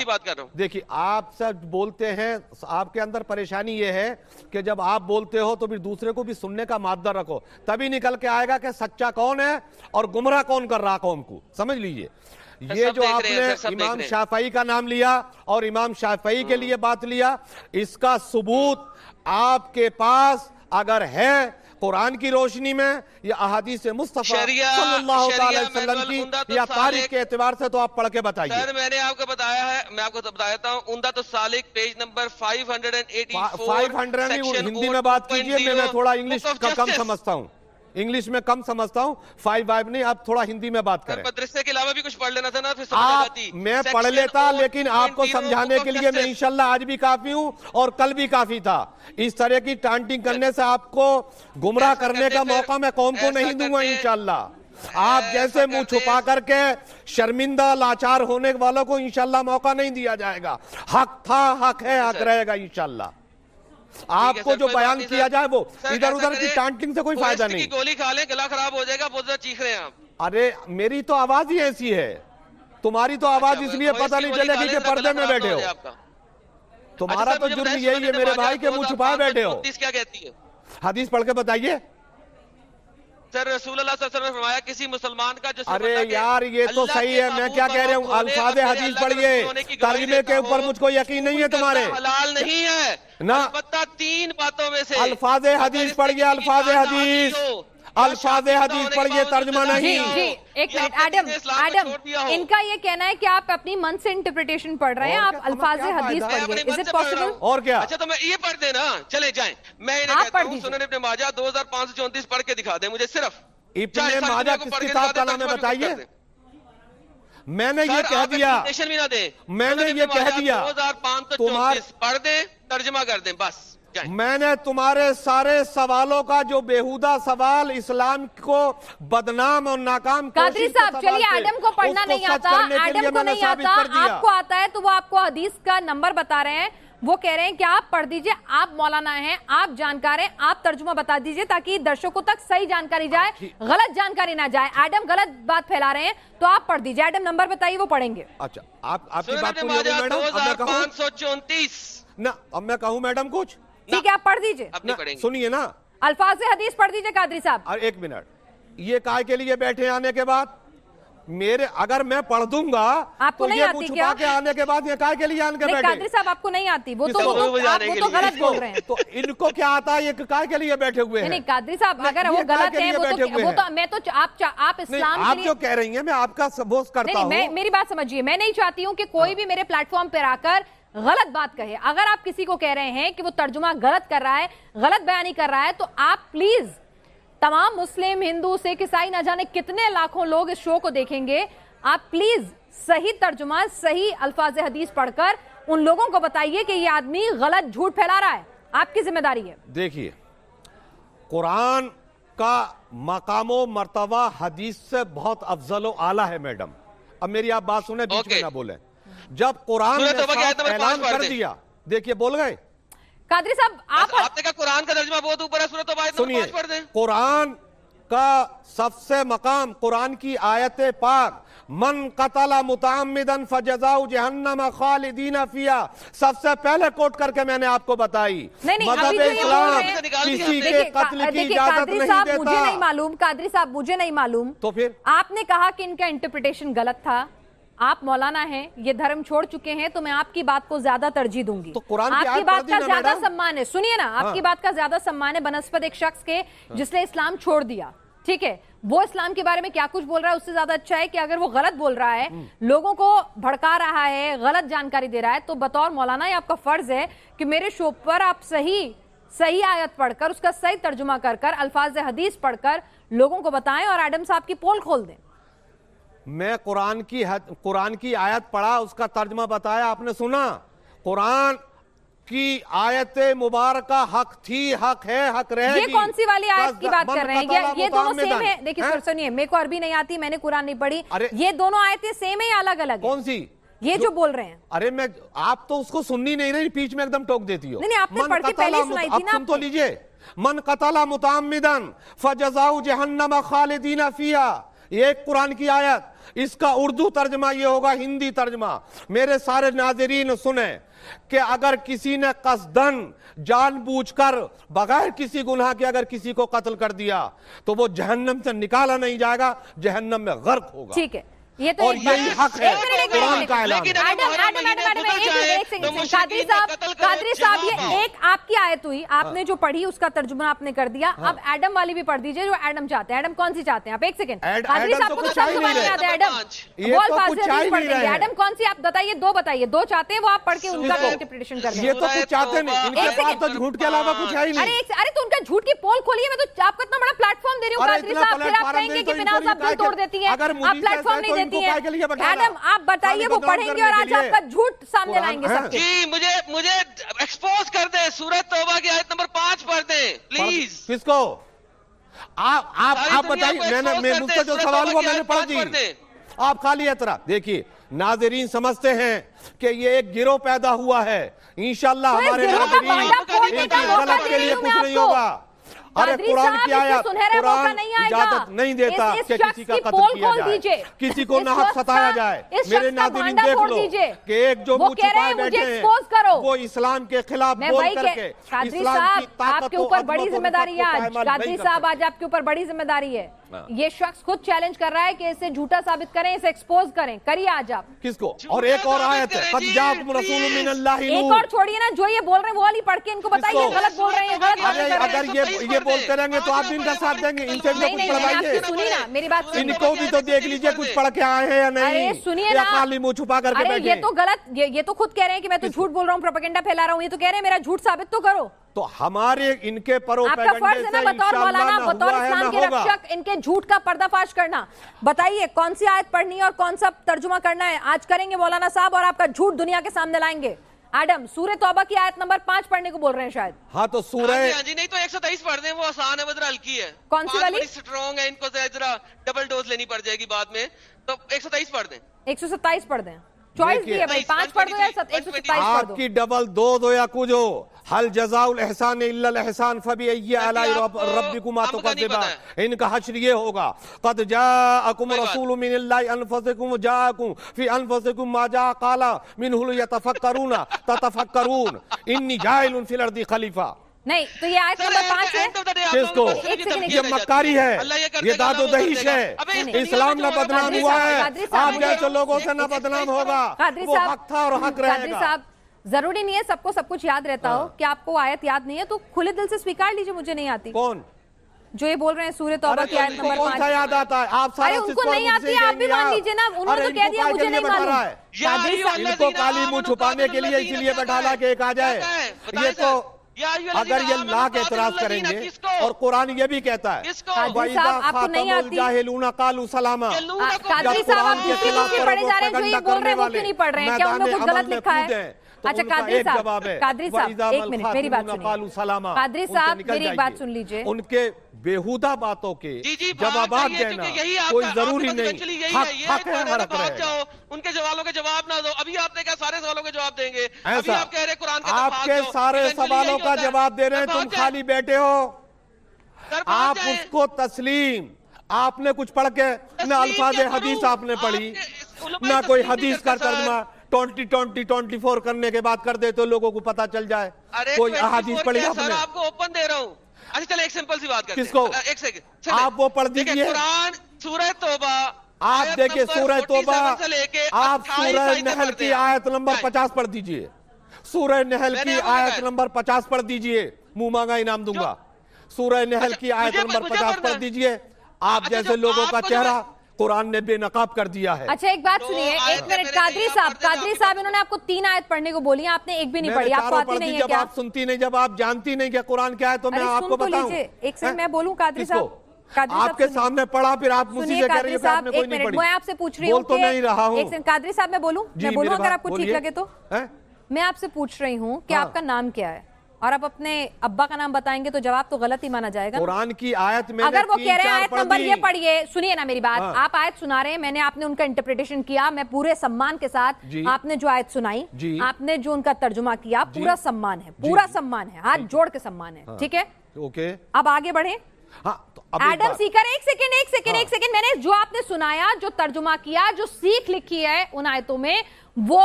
دیکھیے آپ سب بولتے ہیں آپ کے اندر پریشانی یہ ہے کہ جب آپ بولتے ہو تو پھر دوسرے کو بھی سننے کا مادہ رکھو۔ تبھی نکل کے آئے گا کہ سچا کون ہے اور گمراہ کون کر رہا قوم کو۔ سمجھ لیجیے۔ یہ جو آپ نے امام۔ شافعی کا نام لیا اور امام شافعی کے لیے بات لیا اس کا ثبوت آپ کے پاس اگر ہے قرآن کی روشنی میں یا احادیث مصطفیٰ صلی اللہ علیہ وسلم کی یا تاریخ کے اعتبار سے تو آپ پڑھ کے بتائیے۔ سر میں نے آپ کو بتایا ہے میں آپ کو بتایا ہوں عمدہ تو سالک page number 584 five hundred Hindi میں بات کیجیے میں میں تھوڑا انگلش کا کم سمجھتا ہوں۔ انگلش میں کم سمجھتا ہوں فائیو وائیو نہیں آپ تھوڑا ہندی میں بات کریں۔ مدرسے کے علاوہ بھی کچھ پڑھ لینا تھا نا آپ میں پڑھ لیتا لیکن آپ کو سمجھانے کے لیے میں انشاءاللہ آج بھی کافی ہوں اور کل بھی کافی تھا۔ اس طرح کی ٹانٹنگ کرنے سے آپ کو گمراہ کرنے کا موقع میں قوم کو نہیں دوں گا انشاءاللہ۔ آپ جیسے منہ چھپا کر کے شرمندہ لاچار ہونے والوں کو انشاءاللہ موقع نہیں دیا جائے گا۔ حق تھا حق ہے حق رہے گا انشاءاللہ۔ آپ کو جو بیان کیا جائے وہ ادھر ادھر کی ٹانٹنگ سے کوئی فائدہ نہیں۔ گولی کھا لیں گلا خراب ہو جائے گا بہت چیخ رہے ہیں آپ۔ ارے میری تو آواز ہی ایسی ہے۔ تمہاری تو آواز اس لیے پتہ نہیں چلے گی کہ پردے میں بیٹھے ہو۔ تمہارا تو جرم یہی ہے میرے بھائی کہ منہ چھپا بیٹھے ہو۔ حدیث پڑھ کے بتائیے۔ سر رسول اللہ صلی اللہ علیہ وسلم نے فرمایا کسی مسلمان کا جو ارے یار یہ تو صحیح ہے میں کیا کہہ رہا ہوں؟ الفاظ حدیث پڑھیے ترجمے کے اوپر مجھ کو یقین نہیں ہے تمہارے۔ حلال نہیں ہے۔ نہ۔ تین باتوں میں سے الفاظ حدیث پڑھیے الفاظ حدیث۔ الفاظ حدیث پر جی، یہ ترجمہ نہیں۔ ایک منٹ ایڈم ایڈم ان کا یہ کہنا ہے کہ آپ اپنی من سے انٹرپریٹیشن پڑھ رہے ہیں آپ الفاظ حدیث پڑھئے از اٹ پوسیبل اور کیا؟ اچھا تو میں یہ پڑھ دیں نا چلے جائیں۔ میں انہیں کہتا ہوں سنن ابن ماجہ 2534 پڑھ کے دکھا دیں مجھے صرف۔ ابن ماجہ کس کتاب کا نام ہے بتائیے؟ میں نے یہ کہہ دیا۔ میں نے یہ کہہ دیا۔ 2534 پڑھ دیں ترجمہ کر دیں بس۔ میں نے تمہارے سارے سوالوں کا جو بےہودہ سوال اسلام کو بدنام اور ناکام قادری صاحب چلیے آڈم کو پڑھنا نہیں آتا آڈم کو نہیں آتا آپ کو آتا ہے تو وہ آپ کو حدیث کا نمبر بتا رہے ہیں۔ وہ کہہ رہے ہیں کہ آپ پڑھ دیجیے آپ مولانا ہیں آپ جانکار ہیں آپ ترجمہ بتا دیجیے تاکہ درشکوں تک صحیح جانکاری جائے غلط جانکاری نہ جائے۔ ایڈم غلط بات پھیلا رہے ہیں تو آپ پڑھ دیجیے۔ ایڈم نمبر بتائیے وہ پڑھیں گے۔ اچھا آپ کی بات پوری میڈم؟ اب میں کہوں میڈم کچھ؟ ٹھیک ہے آپ پڑھ دیجیے۔ سنیے نا۔ الفاظ حدیث پڑھ دیجیے قادری صاحب۔ اور ایک منٹ۔ یہ کائے کے لیے بیٹھے آنے کے بعد؟ میرے اگر میں پڑھ دوں گا آپ کو نہیں آتی کیا؟ کے آنے کے بعد یہ کائے کے لیے آنے کے بیٹھے۔ قادری صاحب آپ کو نہیں آتی۔ وہ تو غلط بول رہے ہیں۔ تو ان کو کیا آتا ہے؟ یہ کائے کے لیے بیٹھے ہوئے ہیں۔ قادری صاحب اگر وہ غلط ہیں وہ تو میں تو آپ آپ اسلام آپ جو کہہ رہی ہیں میں آپ کا سبوس کرتا ہوں۔ میری بات سمجھئے میں نہیں چاہتی ہوں کہ کوئی ہاں۔ بھی میرے پلیٹ فارم پر آ کر غلط بات کہے۔ اگر آپ کسی کو کہہ رہے ہیں کہ وہ ترجمہ غلط کر رہا ہے غلط بیانی کر رہا ہے تو آپ پلیز تمام مسلم ہندو سکھ عیسائی نہ جانے کتنے لاکھوں لوگ اس شو کو دیکھیں گے۔ آپ پلیز صحیح ترجمہ صحیح الفاظ حدیث پڑھ کر ان لوگوں کو بتائیے کہ یہ آدمی غلط جھوٹ پھیلا رہا ہے۔ آپ کی ذمہ داری ہے۔ دیکھیے قرآن کا مقام و مرتبہ حدیث سے بہت افضل و اعلیٰ ہے میڈم۔ اب میری آپ بات سنیں بیچ okay. میں نہ بولیں۔ جب قرآن نے اعلان کر دیا دیکھئے بول گئے؟ قادری صاحب آپ نے کہا قرآن کا درجمہ بہت اوپر ہے سورت و آیت نمبر پانچ پڑھ دیں قرآن کا سب سے مقام قرآن کی آیت پاک من قتل متعمدن فجزاؤ جہنم خالدین فیا سب سے پہلے کوٹ کر کے میں نے آپ کو بتائی مذہب اسلام کسی کے قتل کی اجازت نہیں دیتا مجھے نہیں معلوم قادری صاحب مجھے نہیں معلوم۔ تو پھر؟ آپ نے کہا کہ ان کا انٹرپیٹیشن غلط تھا۔ آپ مولانا ہیں یہ دھرم چھوڑ چکے ہیں تو میں آپ کی بات کو زیادہ ترجیح دوں گی۔ آپ کی بات کا زیادہ سمان ہے سنیے نا آپ کی بات کا زیادہ سمان ہے بنسپت ایک شخص کے جس نے اسلام چھوڑ دیا ٹھیک ہے؟ وہ اسلام کے بارے میں کیا کچھ بول رہا ہے؟ اس سے زیادہ اچھا ہے کہ اگر وہ غلط بول رہا ہے لوگوں کو بھڑکا رہا ہے غلط جانکاری دے رہا ہے تو بطور مولانا یہ آپ کا فرض ہے کہ میرے شو پر آپ صحیح صحیح آیت پڑھ کر اس کا صحیح ترجمہ کر کر الفاظ حدیث پڑھ کر لوگوں کو بتائیں اور ایڈم صاحب کی پول کھول دیں۔ میں قرآن کی حد قرآن کی آیت پڑھا اس کا ترجمہ بتایا آپ نے سنا؟ قرآن کی آیت مبارکہ حق تھی حق ہے حق رہے یہ کون سی والی آیت کی بات کر رہے ہیں؟ یہ دونوں سیم ہیں؟ دیکھیں سر سنیے میرے کو عربی نہیں آتی میں نے قرآن نہیں پڑھی۔ یہ دونوں آیتیں سیم ہیں یا الگ الگ کون سی؟ یہ جو بول رہے ہیں۔ ارے میں آپ تو اس کو سننی نہیں رہی پیچ میں ایک دم ٹوک دیتی ہو۔ نہیں آپ نے پڑھ کے پہلے سنائی تھی نا۔ آپ تو لیجیے۔ من قتل متعمدن فجزاؤ جہنم خالدین فیہا۔ یہ ایک قرآن کی آیت۔ اس کا اردو ترجمہ یہ ہوگا، ہندی ترجمہ۔ میرے سارے ناظرین، سنیں کہ اگر کسی نے قصدن جان بوجھ کر بغیر کسی گناہ کے اگر کسی کو قتل کر دیا، تو وہ جہنم سے نکالا نہیں جائے گا، جہنم میں غرق ہوگا۔ ٹھیک ہے۔ یہ تو یہی حق ہے قرآن کا اعلان۔ قادری صاحب یہ ایک آپ کی آیت ہوئی۔ آپ نے جو پڑھی اس کا ترجمہ آپ نے کر دیا۔ ہاں۔ اب ایڈم والی بھی پڑھ دیجیے جو ایڈم چاہتے ہیں۔ ایڈم کون سی چاہتے ہیں؟ آپ ایک سیکنڈ۔ قادری صاحب کو تو سب سمجھ میں آتا ہے ایڈم۔ بول فاصل نہیں پڑھ دیں گے ایڈم کون سی؟ آپ بتائیے دو بتائیے۔ دو چاہتے ہیں وہ آپ پڑھ کے ان کا انٹرپریٹیشن کر دیں یہ تو کچھ چاہتے ہیں ان کے پاس تو جھوٹ کے علاوہ کچھ آئی نہیں۔ ارے تو ان کا جھوٹ کی پول کھولی ہے۔ میں تو آپ کو اتنا بڑا پلیٹ فارم دے رہی ہوں قادری صاحب پھر آپ کہیں گے کہ بنا صاحب دل توڑ دیتی ہے آپ پلیٹ فارم نہیں دے دیتی ہیں؟ ایڈم آپ بتائیے خالی وہ پڑھیں گے اور آج آپ۔ کا جھوٹ سامنے لائیں گے۔ سب کے جی مجھے مجھے ایکسپوز کر دیں سورت توبہ کی آیت نمبر پانچ پڑھ دیں پلیز کس کو آپ آپ بتائیے میں مجھ سے جو سوال ہوا میں نے پڑھ دی۔ آپ خالی اعتراف دیکھیے ناظرین سمجھتے ہیں کہ یہ ایک گروہ پیدا ہوا ہے انشاءاللہ ہمارے ناظرین غلط کے لیے کچھ نہیں۔ ہوگا ارے قرآن کی موقع قرآن۔ اجازت نہیں دیتا کہ کسی کا قتل کیا۔ جائے کسی کو ناحق ستایا جائے میرے ناظرین دیکھ لو۔ کہ ایک جو وہ منہ کہہ رہے چھپائے ہیں مجھے بیٹھے ہیں۔ وہ اسلام کے خلاف بول کر کے اسلام صاحب کی طاقت آپ کے و اوپر عظمت بڑی ذمہ داری ہے آج قادری نہیں کر صاحب۔ آج آپ کے اوپر بڑی ذمہ داری ہے ہاں۔ یہ شخص خود چیلنج کر رہا ہے کہ اسے جھوٹا ثابت کریں اسے ایکسپوز کریں کریے آج آپ کس کو اور ایک اور آیت ہے قد جاءکم رسول من اللہ ایک اور چھوڑیے نا جو یہ بول رہے ہیں وہ والی پڑھ کے ان کو بتائیے؟ غلط بول رہے ہیں غلط اگر کر رہے اگر ہیں یہ یہ بولتے رہیں گے تو آپ ان کا ساتھ دیں گے ان سے بھی کچھ پڑھوائیے۔ کی سنی نا میری بات ان کو بھی تو دیکھ لیجیے کچھ پڑھ کے آئے ہیں یا نہیں۔ سنیے نا۔ منہ چھپا کر کے بیٹھے یہ تو غلط یہ تو خود کہہ رہے ہیں کہ میں تو جھوٹ بول رہا ہوں پروپیگنڈا پھیلا رہا ہوں یہ تو کہہ رہے ہیں میرا جھوٹ ثابت تو کرو۔ تو ہمارے ان کے پروپیگنڈے سے انشاءاللہ نہ بطور اسلام کے رکشک ان کے جھوٹ کا پردہ فاش کرنا۔ بتائیے کون سی آیت پڑھنی ہے اور کون سا ترجمہ کرنا ہے؟ آج کریں گے مولانا صاحب اور آپ کا جھوٹ دنیا کے سامنے لائیں گے۔ ایڈم سورہ توبہ کی آیت نمبر پانچ پڑھنے کو بول رہے ہیں شاید. ہاں تو سورہ ہاں جی ہاں جی نہیں تو ایک سو تیئیس پڑھ دیں وہ آسان ہے وہ ذرا ہلکی ہے. کون سی والی؟ اسٹرانگ ہے ان کو ذرا ڈبل ڈوز لینی پڑ جائے گی بعد میں. تو ایک سو تیئیس پڑھ دیں. ایک سو ستائیس پڑھ دیں. چوائس۔ دی ہے بھائی پانچ پڑھ دو یا ایک سو ستائیس پڑھ آپ دو؟ کی ڈبل دو دو یا کچھ ہو؟ حل جزاء الاحسان الا الاحسان فبی ای علی ربکما پتا ان کا حشر یہ ہوگا قد جاءکم۔ رسول من اللہ انفسکم جاءکم فی انفسکم ما جاء قال منہ یتفکرون تتفکرون انی جائل فی الارض خلیفہ۔ نہیں تو یہ آیت نمبر پانچ ہے؟ کس کو؟ یہ مکاری ہے۔ یہ داد و دہیش ہے۔ اسلام نہ بدنام ہوا ہے۔ آپ جیسے لوگوں سے نہ بدنام ہوگا۔ وہ حق تھا اور حق رہے قادری گا۔ صاحب ضروری نہیں ہے سب کو سب کچھ یاد رہتا ہو کہ آپ کو آیت یاد نہیں ہے تو کھلے دل سے سویکار لیجیے مجھے نہیں آتی۔ کون؟ جو یہ بول رہے ہیں سورہ توبہ کی آیت نمبر کون سا پانچ۔ یاد آتا ہے؟ آپ سارا ان کو نہیں آتی آپ بھی مان۔ لیجیے نا انہوں نے تو کہہ دیا مجھے نہیں معلوم۔ ان کو کالی منہ چھپانے کے لیے اسی لیے بیٹھا لا کے ایک آ جائے۔ یہ تو اگر یہ لا کے اعتراض کریں گے اور قرآن یہ بھی کہتا ہے کس کو؟ قادری صاحب، آپ کو نہیں آتی؟ الجاہلون قالوا سلاما۔ قادری صاحب آپ دوسری پڑھے جا رہے ہیں جو یہ بول رہے ہیں وہ کیوں نہیں پڑھ رہے ہیں؟ کیا انہوں نے کچھ غلط لکھا ہے؟ اچھا قادری صاحب قادری صاحب ایک منٹ میری بات سنیے۔ قادری صاحب میری ایک بات سن لیجیے۔ ان کے بےہودہ باتوں کے جی جی جوابات دینا کوئی ضروری نہیں۔ حق حق ہے ہر حق گا ان کے سوالوں کے جواب نہ دو۔ ابھی آپ نے کہا سارے سوالوں کے جواب دیں گے۔ ابھی ایسا آپ کہہ رہے ہیں قرآن کا آپ کے سارے سوالوں کا جواب دے رہے ہیں تم خالی بیٹھے ہو۔ آپ اس کو تسلیم آپ نے کچھ پڑھ کے نہ الفاظ حدیث آپ نے پڑھی نہ کوئی حدیث کا ترجمہ۔ ٹونٹی ٹونٹی ٹونٹی فور کرنے کے بعد کر دے تو لوگوں کو پتا چل جائے. کوئی احادیث پڑھی آپ نے؟ آپ کو اوپن دے رہا ہوں۔ اچھا چلے ایک سمپل سی بات کرتے کس کو؟ ہیں ایک سیکنڈ آپ وہ پڑھ دیجیے۔ قرآن سورہ توبہ۔ آپ دیکھیں سورہ 47 توبہ آپ 28 سورہ نحل کی ہیں۔ آیت نمبر۔ پچاس پڑھ دیجیے۔ سورہ نحل کی آیت۔ نمبر پچاس پڑھ دیجیے۔ منہ مانگا انعام دوں گا۔ سورہ نحل اچھا، کی آیت نمبر پچاس پڑھ۔ دیجیے۔ آپ اچھا، جیسے لوگوں کا چہرہ قرآن نے بے نقاب کر دیا ہے اچھا ایک بات سنیے ایک منٹ قادری صاحب قادری صاحب انہوں نے آپ کو تین آیت پڑھنے کو بولی ہیں آپ نے ایک بھی نہیں پڑھی آپ کو آتی نہیں ہے جب آپ سنتی نہیں جب آپ جانتی نہیں کہ قرآن کیا ہے تو میں آپ سن کو بتاؤں ایک ہیں؟ میں بولوں قادری صاحب آپ کے۔ سامنے پڑھا پھر آپ مجھ سے کہہ رہی کہ آپ نے کوئی نہیں پڑھی میں آپ سے پوچھ رہی بول ہوں تو کہ نہیں رہا ہوں ایک سیکنڈ قادری صاحب میں بولوں جی، میں بولوں اگر آپ کو ٹھیک۔ لگے تو ہیں؟ میں آپ سے پوچھ رہی ہوں کہ۔ آپ کا نام کیا ہے اور آپ اپنے ابا کا نام بتائیں گے تو جواب تو غلط ہی مانا جائے گا؟ قرآن کی آیت میں اگر وہ کہہ رہے ہیں آیت نمبر۔ یہ پڑھیے سنیے نا میری بات ہاں۔ آپ آیت سنا رہے ہیں میں نے آپ نے ان کا انٹرپریٹیشن کیا میں پورے سمان کے ساتھ جی۔ آپ نے جو آیت سنائی جی۔ آپ نے جو ان کا ترجمہ کیا جی۔ پورا سمان ہے پورا۔ سمان ہے ہاتھ جوڑ کے سمان ہے ٹھیک ہے اوکے اب آگے بڑھیں ہاں ایڈم بات- سیکر ایک سیکنڈ ایک سیکنڈ ہاں۔ ایک سیکنڈ میں نے جو آپ نے سنایا جو ترجمہ کیا جو سیکھ لکھی ہے ان آیتوں میں وہ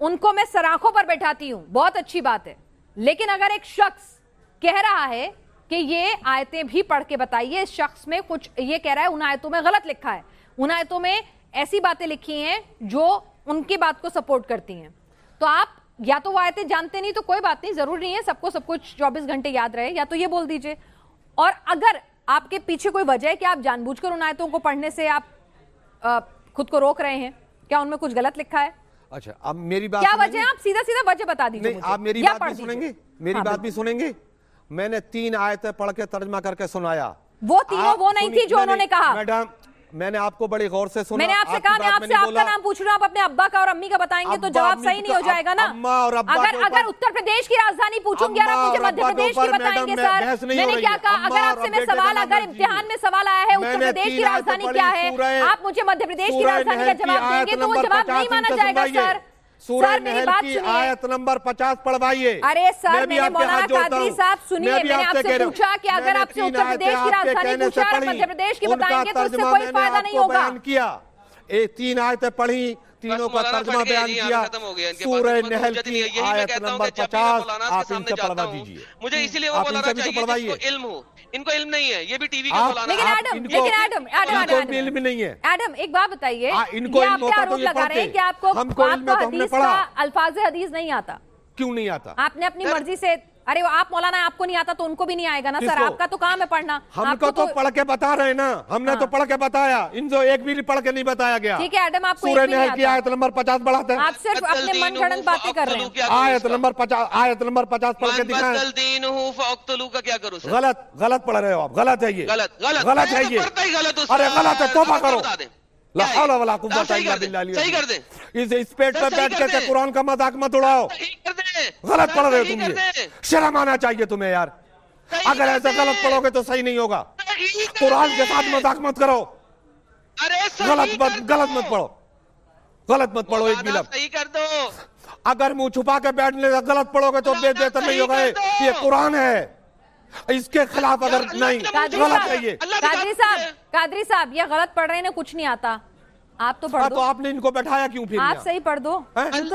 ان کو میں سراخوں پر بیٹھاتی ہوں بہت اچھی بات ہے لیکن اگر ایک شخص کہہ رہا ہے کہ یہ آیتیں بھی پڑھ کے بتائیے، اس شخص میں کچھ یہ کہہ رہا ہے، ان آیتوں میں غلط لکھا ہے۔ ان آیتوں میں ایسی باتیں لکھی ہیں جو ان کی بات کو سپورٹ کرتی ہیں۔ تو آپ یا تو وہ آیتیں جانتے نہیں تو کوئی بات نہیں، ضرور نہیں ہے، سب کو سب کچھ چوبیس گھنٹے یاد رہے، یا تو یہ بول دیجیے۔ اور اگر آپ کے پیچھے کوئی وجہ ہے کہ آپ جان بوجھ کر ان آیتوں کو پڑھنے سے آپ خود کو روک رہے ہیں، کیا ان میں کچھ غلط لکھا ہے؟ اچھا اب میری بات کیا وجہ ہے؟ آپ سیدھا سیدھا وجہ بتا دیجیے آپ میری بات بھی سنیں گے؟ میری بات بھی سنیں گے؟ میں نے تین آیتیں پڑھ کے ترجمہ کر کے سنایا۔ وہ تینوں وہ نہیں تھی جو انہوں نے کہا۔ میڈم میں نے آپ کو بڑی غور سے سنا میں نے آپ سے کہا میں آپ سے آپ کا نام پوچھ رہا ہوں آپ اپنے ابا کا اور امی کا بتائیں گے تو جواب صحیح نہیں ہو جائے گا نا۔ اگر اگر اتر پردیش کی راجدھانی پوچھوں گی اور آپ مجھے مدھیہ پردیش کی بتائیں گے سر میں نے کیا کہا؟ اگر آپ سے میں سوال اگر امتحان میں سوال آیا ہے اتر پردیش کی راجدھانی کیا ہے؟ آپ مجھے مدھیہ پردیش کی راجدھانی کا جواب دیں گے تو وہ جواب نہیں مانا جائے گا سر۔ سورہ نحل کی آیت نمبر پچاس پڑھوائیے۔ ارے سر میں نے مولانا قادری صاحب سنیے میں نے آپ سے پوچھا کہ اگر آپ سے اتر پردیش کی راجدھانی پوچھا اور مدھیہ پردیش کی بتائیں گے تو اس سے کوئی فائدہ نہیں ہوگا۔ تین آیتیں پڑھی تینوں کا ترجمہ بیان کیا سورہ نحل کی آیت نمبر پچاس آپ ان سے پڑھوا دیجیے مجھے اسی لیے وہ مولانا چاہیے جس کو علم ہو ان کو علم نہیں ہے یہ بھی ٹی وی کے مولانا لیکن ایڈم لیکن ایڈم ایڈم علم نہیں ہے۔ ایڈم ایک بات بتائیے ان کو علم ہوتا تو یہ لگا رہے ہیں کہ آپ کو حدیث کا الفاظ حدیث نہیں آتا؟ کیوں نہیں آتا؟ آپ نے اپنی مرضی سے ارے وہ آپ مولانا آپ کو نہیں آتا تو ان کو بھی نہیں آئے گا نا سر؟ آپ کا تو کام ہے پڑھنا۔ ہم کو تو پڑھ کے بتا رہے نا۔ ہم نے تو پڑھ کے بتایا۔ ان کو ایک بھی پڑھ کے نہیں بتایا گیا۔ ٹھیک ہے ایڈم آپ کو سورہ نحل کی آیت نمبر پچاس بڑھاتے ہیں۔ آپ صرف اپنے من گھڑن باتیں کر رہے ہیں۔ آیت نمبر پچاس آیت نمبر پچاس پڑھ کے دکھائیں۔ کا کیا کروں غلط غلط پڑھ رہے ہو آپ۔ غلط ہے یہ۔ غلط غلط۔ ہے یہ۔ ارے غلط ہے توبہ کرو۔ لا حول ولا قوت الا بالله صحیح کر دیں۔ اس پیٹ پہ بیٹھ کے قرآن کا مذاق مت اڑاؤ۔ غلط پڑھ رہے ہو تم یہ۔ شرم آنا چاہیے تمہیں یار۔ اگر ایسے غلط پڑھو گے تو صحیح نہیں ہوگا۔ قرآن کے ساتھ مذاق مت کرو۔ غلط مت غلط مت پڑھو۔ غلط مت پڑھو ایک بھی لفظ اگر منہ چھپا کے بیٹھنے سے غلط پڑھو گے تو بے بہتر نہیں ہوگا یہ قرآن ہے۔ اس کے خلاف اگر نہیں غلط ہے یہ۔ قادری صاحب قادری صاحب یہ غلط پڑھ رہے ہیں کچھ نہیں آتا۔ آپ تو پڑھ دو تو آپ نے ان کو بیٹھایا کیوں پھر آپ صحیح پڑھ دو۔ ان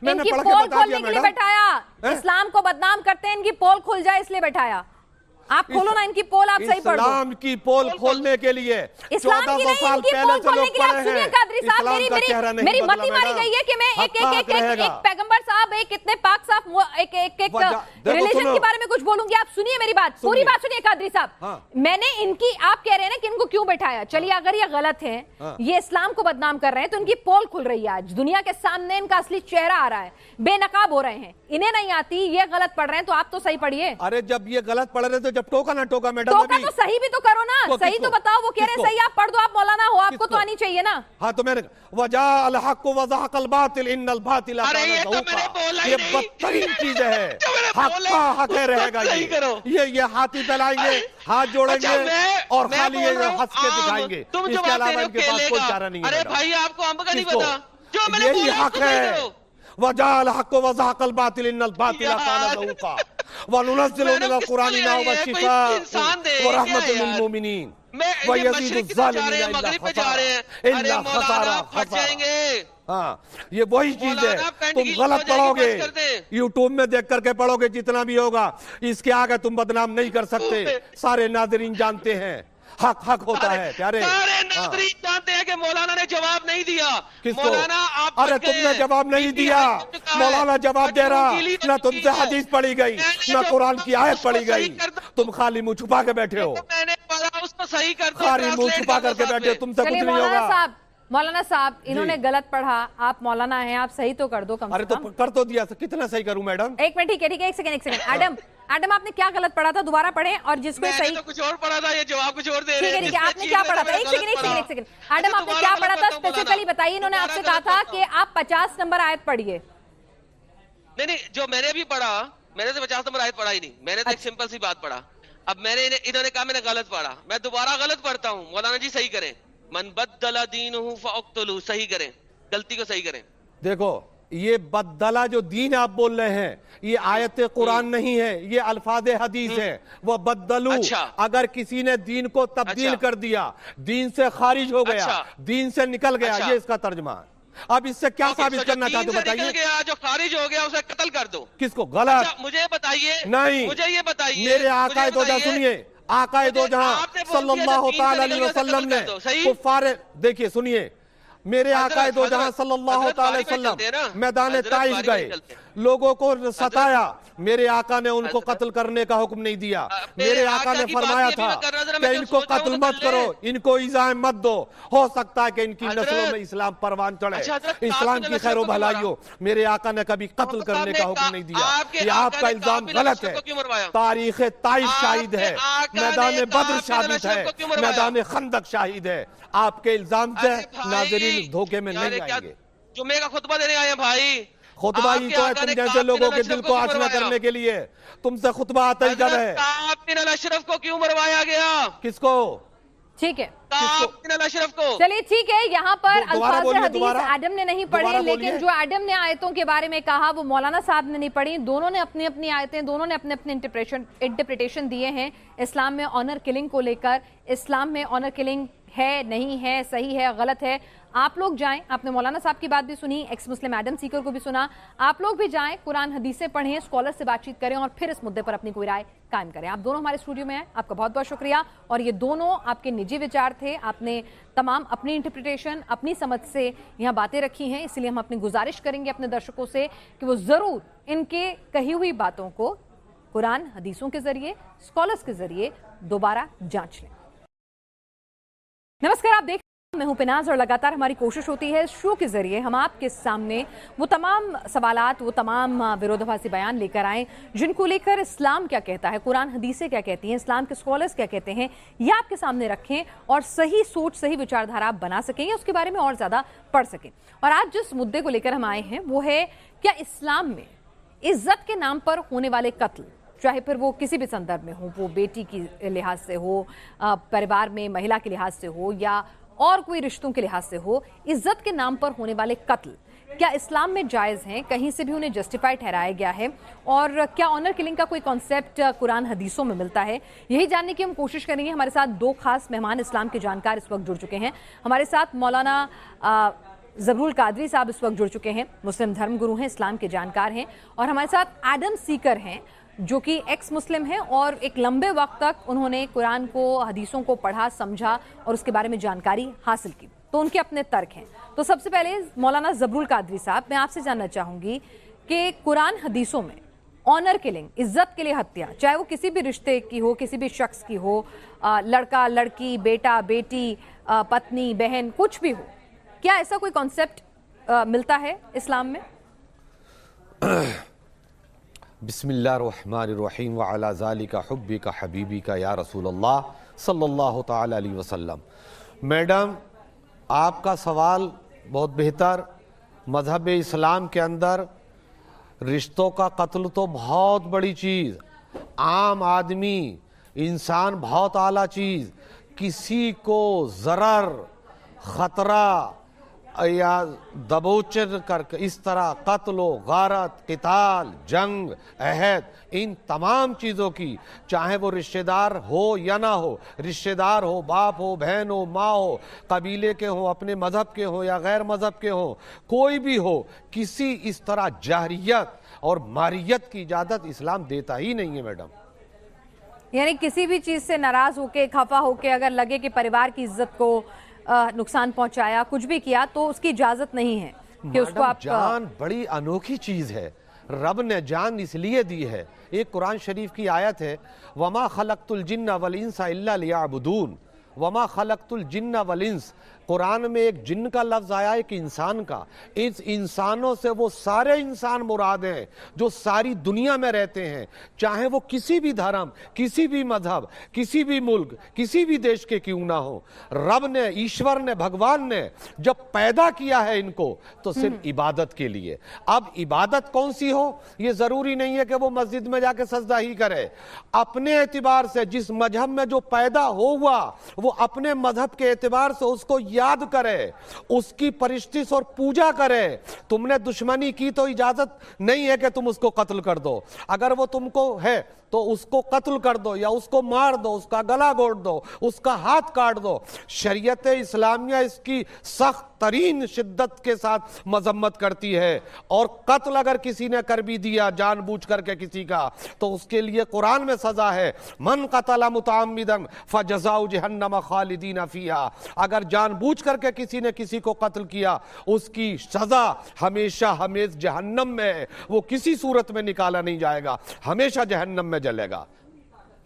کو ان کی پول کھولنے کے لیے بیٹھایا ان کی پول کھولنے کے لیے بیٹھایا۔ اسلام کو بدنام کرتے ہیں ان کی پول کھل جائے اس لیے بیٹھایا۔ آپ کھولو نا ان کی پول آپ صحیح پڑھ دو اسلام کی پول کھولنے کے لیے اسلام کی نہیں ان کی پول کھولنے کے لیے آپ سنیے قادری صاحب میری میری متی ماری گئی ہے کہ میں ایک ایک ایک ایک پیغمبر صاحب ایک اتنے پاک صاحب ایک ایک ایک ریلیجن کے بارے میں کچھ بولوں گی۔ آپ سنیے میری بات پوری بات سنیے قادری صاحب۔ میں نے ان کی آپ کہہ رہے ہیں نا کہ ان کو کیوں بیٹھایا چلیے اگر یہ غلط ہے یہ اسلام کو بدنام کر رہے ہیں تو ان کی پول کھل رہی ہے آج۔ دنیا کے سامنے ان کا اصلی چہرہ آ رہا ہے۔ بے نقاب ہو رہے ہیں۔ انہیں نہیں آتی یہ غلط پڑھ رہے ہیں تو آپ تو صحیح پڑھیے۔ ارے جب یہ غلط پڑھ رہے تو جب ٹوکا نہ ٹوکا میڈم ٹوکا تو صحیح بھی تو کرو نا صحیح تو بتاؤ وہ کہہ رہے صحیح آپ پڑھ دو آپ مولانا ہو آپ کو تو آنی چاہیے نا۔ ہاں تو میں نے وجاء الحق وزحق الباطل ان الباطل یہ بدترین چیز ہے۔ (laughs) حق کا حق رہے گا یہ یہ ہاتھی پھیلائیں گے ہاتھ جوڑیں گے اور خالی یہ ہنس کے دکھائیں گے۔ اس کے علاوہ ان کے پاس کوئی چارہ نہیں ہے ارے بھائی آپ کو ہم کا نہیں پتا۔ جو میں نے یہی حق ہے۔ وجاء الحق وزحق الباطل ان الباطل کان زہوقا وننزل من القرآن ما هو شفاء ورحمة للمؤمنين ويزيد الظالمين إلا خسارا. خسارا ہاں یہ وہی چیز ہے۔ تم غلط پڑھو گے یوٹیوب میں دیکھ کر کے پڑھو گے جتنا بھی ہوگا اس کے آگے تم بدنام نہیں کر سکتے۔ سارے ناظرین جانتے ہیں۔ حق حق ہوتا ہے پیارے۔ سارے ناظرین جانتے ہیں کہ مولانا نے جواب نہیں دیا۔ کس کو؟ ارے تم نے جواب نہیں دیا۔ مولانا جواب دے رہا۔ نہ تم سے حدیث پڑھی گئی نہ قرآن کی آیت پڑھی گئی۔ تم خالی منہ چھپا کے بیٹھے ہو۔ خالی منہ چھپا کر کے بیٹھے تم سے کچھ نہیں ہوگا۔ مولانا صاحب انہوں نے غلط پڑھا۔ آپ مولانا ہیں آپ صحیح تو کر دو کم ارے تو کر تو دیا کتنا صحیح کروں میڈم؟ ایک منٹ ٹھیک ہے ٹھیک ہے ایک سیکنڈ ایک سیکنڈ۔ ایڈم ایڈم آپ نے کیا غلط پڑھا تھا؟ دوبارہ پڑھیں اور جس کو صحیح کچھ اور پڑھا تھا یہ جواب کچھ اور دے رہے ہیں۔ ٹھیک ہے آپ نے کیا پڑھا تھا؟ ایک سیکنڈ ایک سیکنڈ ایک سیکنڈ۔ ایڈم آپ نے کیا پڑھا تھا؟ اسپیسیفلی بتائیے انہوں نے آپ سے کہا تھا کہ آپ پچاس نمبر آیت پڑھیے۔ نہیں نہیں جو میں نے بھی پڑھا میں نے تو پچاس نمبر آیت پڑھا ہی نہیں۔ میں نے تو ایک سمپل سی بات پڑھا۔ اب میں نے انہوں نے کہا میں نے غلط پڑھا۔ میں دوبارہ غلط پڑھتا ہوں۔ مولانا جی صحیح کریں۔ من بدل دینہ فاقتلو صحیح کریں غلطی کو صحیح کریں۔ دیکھو یہ بدلہ جو دین آپ بول رہے ہیں یہ آیت قرآن نہیں ہے یہ الفاظ حدیث ہے وہ بدلو اگر کسی نے دین کو تبدیل کر دیا دین سے خارج ہو گیا دین سے نکل گیا یہ اس کا ترجمہ۔ اب اس سے کیا ثابت کرنا چاہتے ہو بتائیے؟ جو خارج ہو گیا اسے قتل کر دو۔ کس کو؟ غلط۔ مجھے بتائیے نہیں۔ مجھے یہ بتائیے میرے آقا دو سنیے۔ آقا دو جہاں صلی اللہ تعالی علیہ وسلم نے کفار دیکھیے سنیے میرے آقا دو جہاں صلی اللہ تعالی؟ وسلم میدان پہ گئے۔ لوگوں کو ستایا۔ میرے آقا نے ان کو قتل کرنے کا حکم نہیں دیا۔ میرے آقا نے فرمایا تھا کہ ان کو قتل مت۔ کرو ان کو ایزائیں مت دو۔ ہو سکتا ہے کہ ان کی نسلوں میں اسلام پروان چڑھے۔ اچھا، اسلام کی خیر و بھلائی ہو۔ میرے آقا نے کبھی قتل کرنے کا حکم نہیں دیا۔ یہ آپ کا الزام غلط ہے؟ تاریخ طائف آپ شاہد ہے۔ میدان بدر شاہد ہے؟ میدان خندق شاہد ہے۔ آپ کے الزام سے ناظرین دھوکے میں نہیں آئیں گے۔ جمعے کا خطبہ دینے آئے ہیں بھائی؟ خطبہ ہی تو ہے تم جیسے لوگوں کے دل کو آشنا؟ کرنے کے لیے۔ تم سے خطبہ آتا ہی کب ہے۔ کعب بن الاشرف کو کیوں مروایا گیا؟ کس کو؟ ٹھیک ہے۔ کعب بن الاشرف کو۔ چلیے ٹھیک ہے یہاں پر الفاظ حدیث۔ ایڈم نے نہیں پڑھے لیکن۔ جو ایڈم نے آیتوں کے بارے میں کہا وہ مولانا صاحب نے نہیں پڑھی۔ دونوں نے اپنی اپنی آیتیں دونوں نے اپنے اپنے انٹرپریٹیشن دیے ہیں۔ اسلام میں آنر کلنگ کو لے کر اسلام میں آنر کلنگ ہے نہیں ہے صحیح ہے غلط ہے۔ آپ لوگ جائیں، آپ نے مولانا صاحب کی بات بھی سنی، ایکس مسلم ایڈم سیکر کو بھی سنا۔ آپ لوگ بھی جائیں، قرآن حدیثیں پڑھیں اسکالر سے بات چیت کریں اور پھر اس مدے پر اپنی کوئی رائے قائم کریں۔ آپ دونوں ہمارے اسٹوڈیو میں ہیں، آپ کا بہت بہت شکریہ۔ اور یہ دونوں آپ کے نجی وچار تھے، آپ نے تمام اپنی انٹرپریٹیشن اپنی سمجھ سے یہاں باتیں رکھی ہیں۔ اس لیے ہم اپنی گزارش کریں گے اپنے درشکوں سے کہ وہ ضرور ان کے کہی ہوئی باتوں کو قرآن حدیثوں کے ذریعے اسکالرس کے ذریعے دوبارہ جانچ لیں۔ نمسکار، آپ دیکھ میں ہوں پناز اور لگاتار ہماری کوشش ہوتی ہے اس شو کے ذریعے ہم آپ کے سامنے وہ تمام سوالات، وہ تمام ورودھواسی بیان لے کر آئیں، جن کو لے کر اسلام کیا کہتا ہے، قرآن حدیثیں کیا کہتی ہیں، اسلام کے اسکالرس کیا کہتے ہیں، یہ آپ کے سامنے رکھیں اور صحیح سوچ، صحیح وچاردھارا آپ بنا سکیں یا اس کے بارے میں اور زیادہ پڑھ سکیں۔ اور آج جس مدعے کو لے کر ہم آئے ہیں وہ ہے، کیا اسلام میں عزت کے نام پر ہونے والے قتل، چاہے پھر وہ کسی بھی سندرب میں ہو وہ بیٹی کی لحاظ سے ہو پریوار میں، مہیلا کے لحاظ سے ہو یا اور کوئی رشتوں کے لحاظ سے ہو، عزت کے نام پر ہونے والے قتل۔ کیا اسلام میں جائز ہیں؟ کہیں سے بھی انہیں جسٹیفائی ٹھہرایا گیا ہے۔ اور کیا آنر کلنگ کا کوئی کانسیپٹ قرآن حدیثوں میں ملتا ہے؟ یہی جاننے کی ہم کوشش کریں گے۔ ہمارے ساتھ دو خاص مہمان اسلام کے جانکار اس وقت جڑ چکے ہیں۔ ہمارے ساتھ مولانا ضرور قادری صاحب اس وقت جڑ چکے ہیں۔ مسلم دھرم گرو ہیں، اسلام کے جانکار ہیں۔ اور ہمارے ساتھ ایڈم سیکر ہیں۔ جو کہ ایکس مسلم ہیں اور ایک لمبے وقت تک انہوں نے قرآن کو، حدیثوں کو پڑھا، سمجھا اور اس کے بارے میں جانکاری حاصل کی۔ تو ان کے اپنے ترک ہیں۔ تو سب سے پہلے مولانا زبر القادری صاحب، میں آپ سے جاننا چاہوں گی کہ قرآن حدیثوں میں آنر کلنگ عزت کے لیے ہتیا چاہے وہ کسی بھی رشتے کی ہو، کسی بھی شخص کی ہو لڑکا، لڑکی، بیٹا، بیٹی پتنی، بہن، کچھ بھی ہو، کیا ایسا کوئی کانسیپٹ ملتا ہے اسلام میں؟ (coughs) بسم اللہ الرحمن الرحیم وعلا ذالک حبی کا حبیبی کا یا رسول اللہ صلی اللہ تعالی علیہ وسلم. میڈم، آپ کا سوال بہت بہتر. مذہب اسلام کے اندر رشتوں کا قتل تو بہت بڑی چیز. عام آدمی، انسان بہت اعلیٰ چیز. کسی کو ضرر، خطرہ یا دبوچر کر کے اس طرح قتل و غارت، قتال، جنگ، عہد، ان تمام چیزوں کی، چاہے وہ رشتہ دار ہو یا نہ ہو، رشتہ دار ہو، باپ ہو، بہن ہو، ماں ہو، قبیلے کے ہوں، اپنے مذہب کے ہوں یا غیر مذہب کے ہوں، کوئی بھی ہو، کسی اس طرح جہریت اور ماریت کی اجازت اسلام دیتا ہی نہیں ہے، میڈم۔ یعنی کسی بھی چیز سے ناراض ہو کے خفا ہو کے اگر لگے کہ پریوار کی عزت کو نقصان پہنچایا کچھ بھی کیا تو اس کی اجازت نہیں ہے کہ اس کو آپ جان بڑی انوکھی چیز ہے۔ رب نے جان اس لیے دی ہے۔ ایک قرآن شریف کی آیت ہے وما خلقت الجن والانس الا لیعبدون وما خلقت الجن والانس قرآن میں ایک جن کا لفظ آیا ایک انسان کا۔ اس انسانوں سے وہ سارے انسان مراد ہیں جو ساری دنیا میں رہتے ہیں۔ چاہے وہ کسی بھی دھرم کسی بھی مذہب کسی بھی ملک کسی بھی دیش کے کیوں نہ ہو۔ رب نے ایشور نے بھگوان نے جب پیدا کیا ہے ان کو تو صرف عبادت کے لیے۔ اب عبادت کون سی ہو؟ یہ ضروری نہیں ہے کہ وہ مسجد میں جا کے سجدہ ہی کرے۔ اپنے اعتبار سے جس مذہب میں جو پیدا ہوا وہ اپنے مذہب کے اعتبار سے اس کو یاد کرے، اس کی پرشتش اور پوجا کرے۔ تم نے دشمنی کی تو اجازت نہیں ہے کہ تم اس کو قتل کر دو۔ اگر وہ تم کو ہے تو اس کو قتل کر دو یا اس کو مار دو، اس کا گلا گوڑ دو، اس کا ہاتھ کاٹ دو۔ شریعت اسلامیہ اس کی سخت ترین شدت کے ساتھ مذمت کرتی ہے اور قتل اگر کسی نے کر بھی دیا، جان بوجھ کر کے کسی کا، تو اس کے لیے قرآن میں سزا ہے۔ من قتل متعمدا فجزاء جہنم خالدین فیہا۔ اگر جان بوجھ کر کے کسی نے کسی کو قتل کیا، اس کی سزا ہمیشہ ہمیش جہنم میں ہے۔ وہ کسی صورت میں نکالا نہیں جائے گا، ہمیشہ جہنم میں جلے گا۔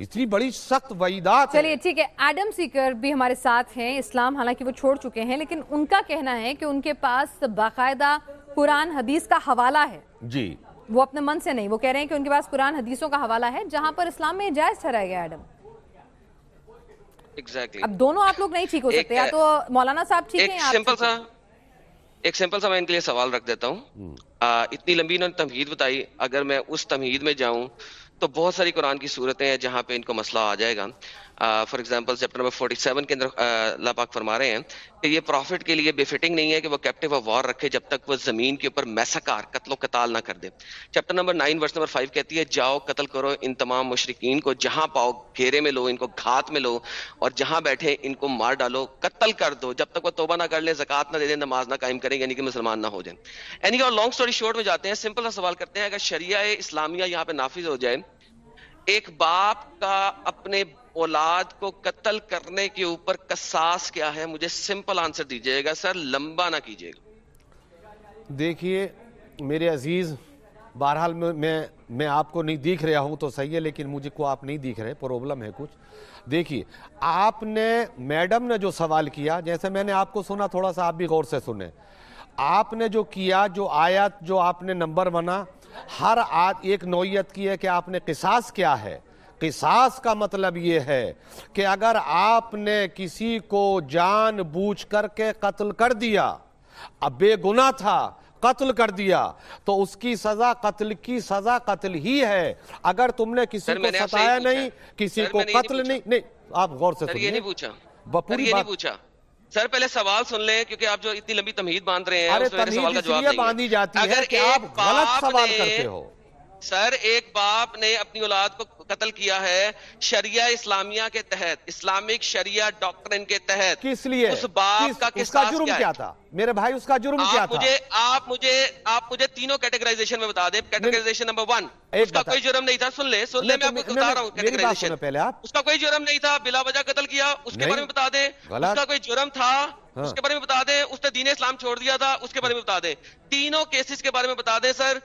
اتنی بڑی سخت وعیدات چلیے ٹھیک ہے ایڈم سیکر بھی ہمارے ساتھ ہیں اسلام حالانکہ وہ چھوڑ چکے ہیں لیکن ان کا کہنا ہے کہ ان کے پاس باقاعدہ قرآن حدیث کا حوالہ ہے۔ جی۔ وہ اپنے من سے نہیں وہ کہہ رہے ہیں کہ ان کے پاس قرآن حدیثوں کا حوالہ ہے جہاں پر اسلام میں جائز ٹھہرایا گیا ایڈم۔ ایگزیکٹلی اب دونوں آپ لوگ نہیں ٹھیک ہو سکتے یا تو مولانا صاحب ٹھیک ہیں سمپل؟ سا ایک سمپل سا میں ان کے لیے سوال رکھ دیتا ہوں۔ اتنی لمبی انہوں نے تمہید بتائی اگر میں اس تمہید میں جاؤں تو بہت ساری قرآن کی صورتیں ہیں جہاں پہ ان کو مسئلہ آ جائے گا۔ فار ایگزامپل چیپٹر نمبر 47 کے اندر اللہ پاک فرما رہے ہیں کہ یہ پروفٹ کے لیے بے فٹنگ نہیں ہے کہ وہ کیپٹیو آف وار رکھے جب تک وہ زمین کے اوپر میسکار قتل و قتال نہ کر دے۔ چیپٹر نمبر 9 ورس نمبر 5 کہتی ہے، جاؤ، قتل کرو ان تمام مشرقین کو، جہاں پاؤ گھیرے میں لو، ان کو گھات میں لو، اور جہاں بیٹھے ان کو مار ڈالو، قتل کر دو، جب تک وہ توبہ نہ کر لیں زکات نہ دے دیں نماز نہ قائم کریں یعنی کہ مسلمان نہ ہو جائیں۔ اینی اور لانگ سٹوری شارٹ میں جاتے ہیں سمپل سا سوال کرتے ہیں، اگر شریعہ اسلامیہ یہاں پہ نافذ ہو جائے ایک باپ کا اپنے اولاد کو قتل کرنے کے اوپر قصاص کیا ہے، مجھے سمپل آنسر دیجیے گا سر، لمبا نہ کیجیے گا۔ دیکھیے، میرے عزیز، بہرحال میں میں میں آپ کو نہیں دیکھ رہا ہوں تو صحیح ہے، لیکن مجھے کو آپ نہیں دیکھ رہے پرابلم ہے کچھ۔ دیکھیے، آپ نے میڈم نے جو سوال کیا، جیسے میں نے آپ کو سنا، تھوڑا سا آپ بھی غور سے سنیں۔ آپ نے جو کیا، جو آیت، جو آپ نے نمبر بنا ہر آج ایک نوعیت کی ہے کہ آپ نے قصاص کیا ہے۔ قصاص کا مطلب یہ ہے کہ اگر آپ نے کسی کو جان بوجھ کر کے قتل کر دیا اب بے گناہ تھا قتل کر دیا تو اس کی سزا قتل کی سزا قتل ہی ہے۔ اگر تم نے کسی کو ستایا نہیں۔ کسی کو قتل نہیں نہیں آپ غور سے سنیے۔ پوری بات پوچھا۔ سر پہلے سوال سن لیں کیونکہ آپ جو اتنی لمبی تمہید باندھ رہے ہیں ارے اس میں میرے سوال کا جواب لیے نہیں باندھی جاتی ہے اگر کہ ایک آپ غلط سوال کرتے ہو۔ سر ایک باپ نے اپنی اولاد کو قتل کیا ہے شریعہ اسلامیہ کے تحت اسلامک شریعہ ڈاکٹرن کے تحت۔ کس لیے؟ اس باپ کس- کا اس کا جرم کیا تھا؟ میرے بھائی اس کا جرم کیا تھا؟ مجھے آپ مجھے آپ مجھے تینوں کیٹیگرائزیشن میں بتا دیں۔ کیٹیگرائزیشن نمبر ون اس کا کوئی جرم نہیں تھا۔ سن لیں سن نہیں، میں آپ کو بتا رہا ہوں کیٹیگرائزیشن پہلے آپ۔ اس کا کوئی جرم نہیں تھا۔ بلا وجہ قتل کیا۔ اس کے بارے میں بتا دیں۔ اس کا کوئی جرم تھا۔ ہاں۔ اس کے بارے میں بتا دیں۔ اس نے دین اسلام چھوڑ دیا تھا۔ اس کے بارے میں بتا دیں۔ تینوں کیسز کے بارے میں بتا دیں سر۔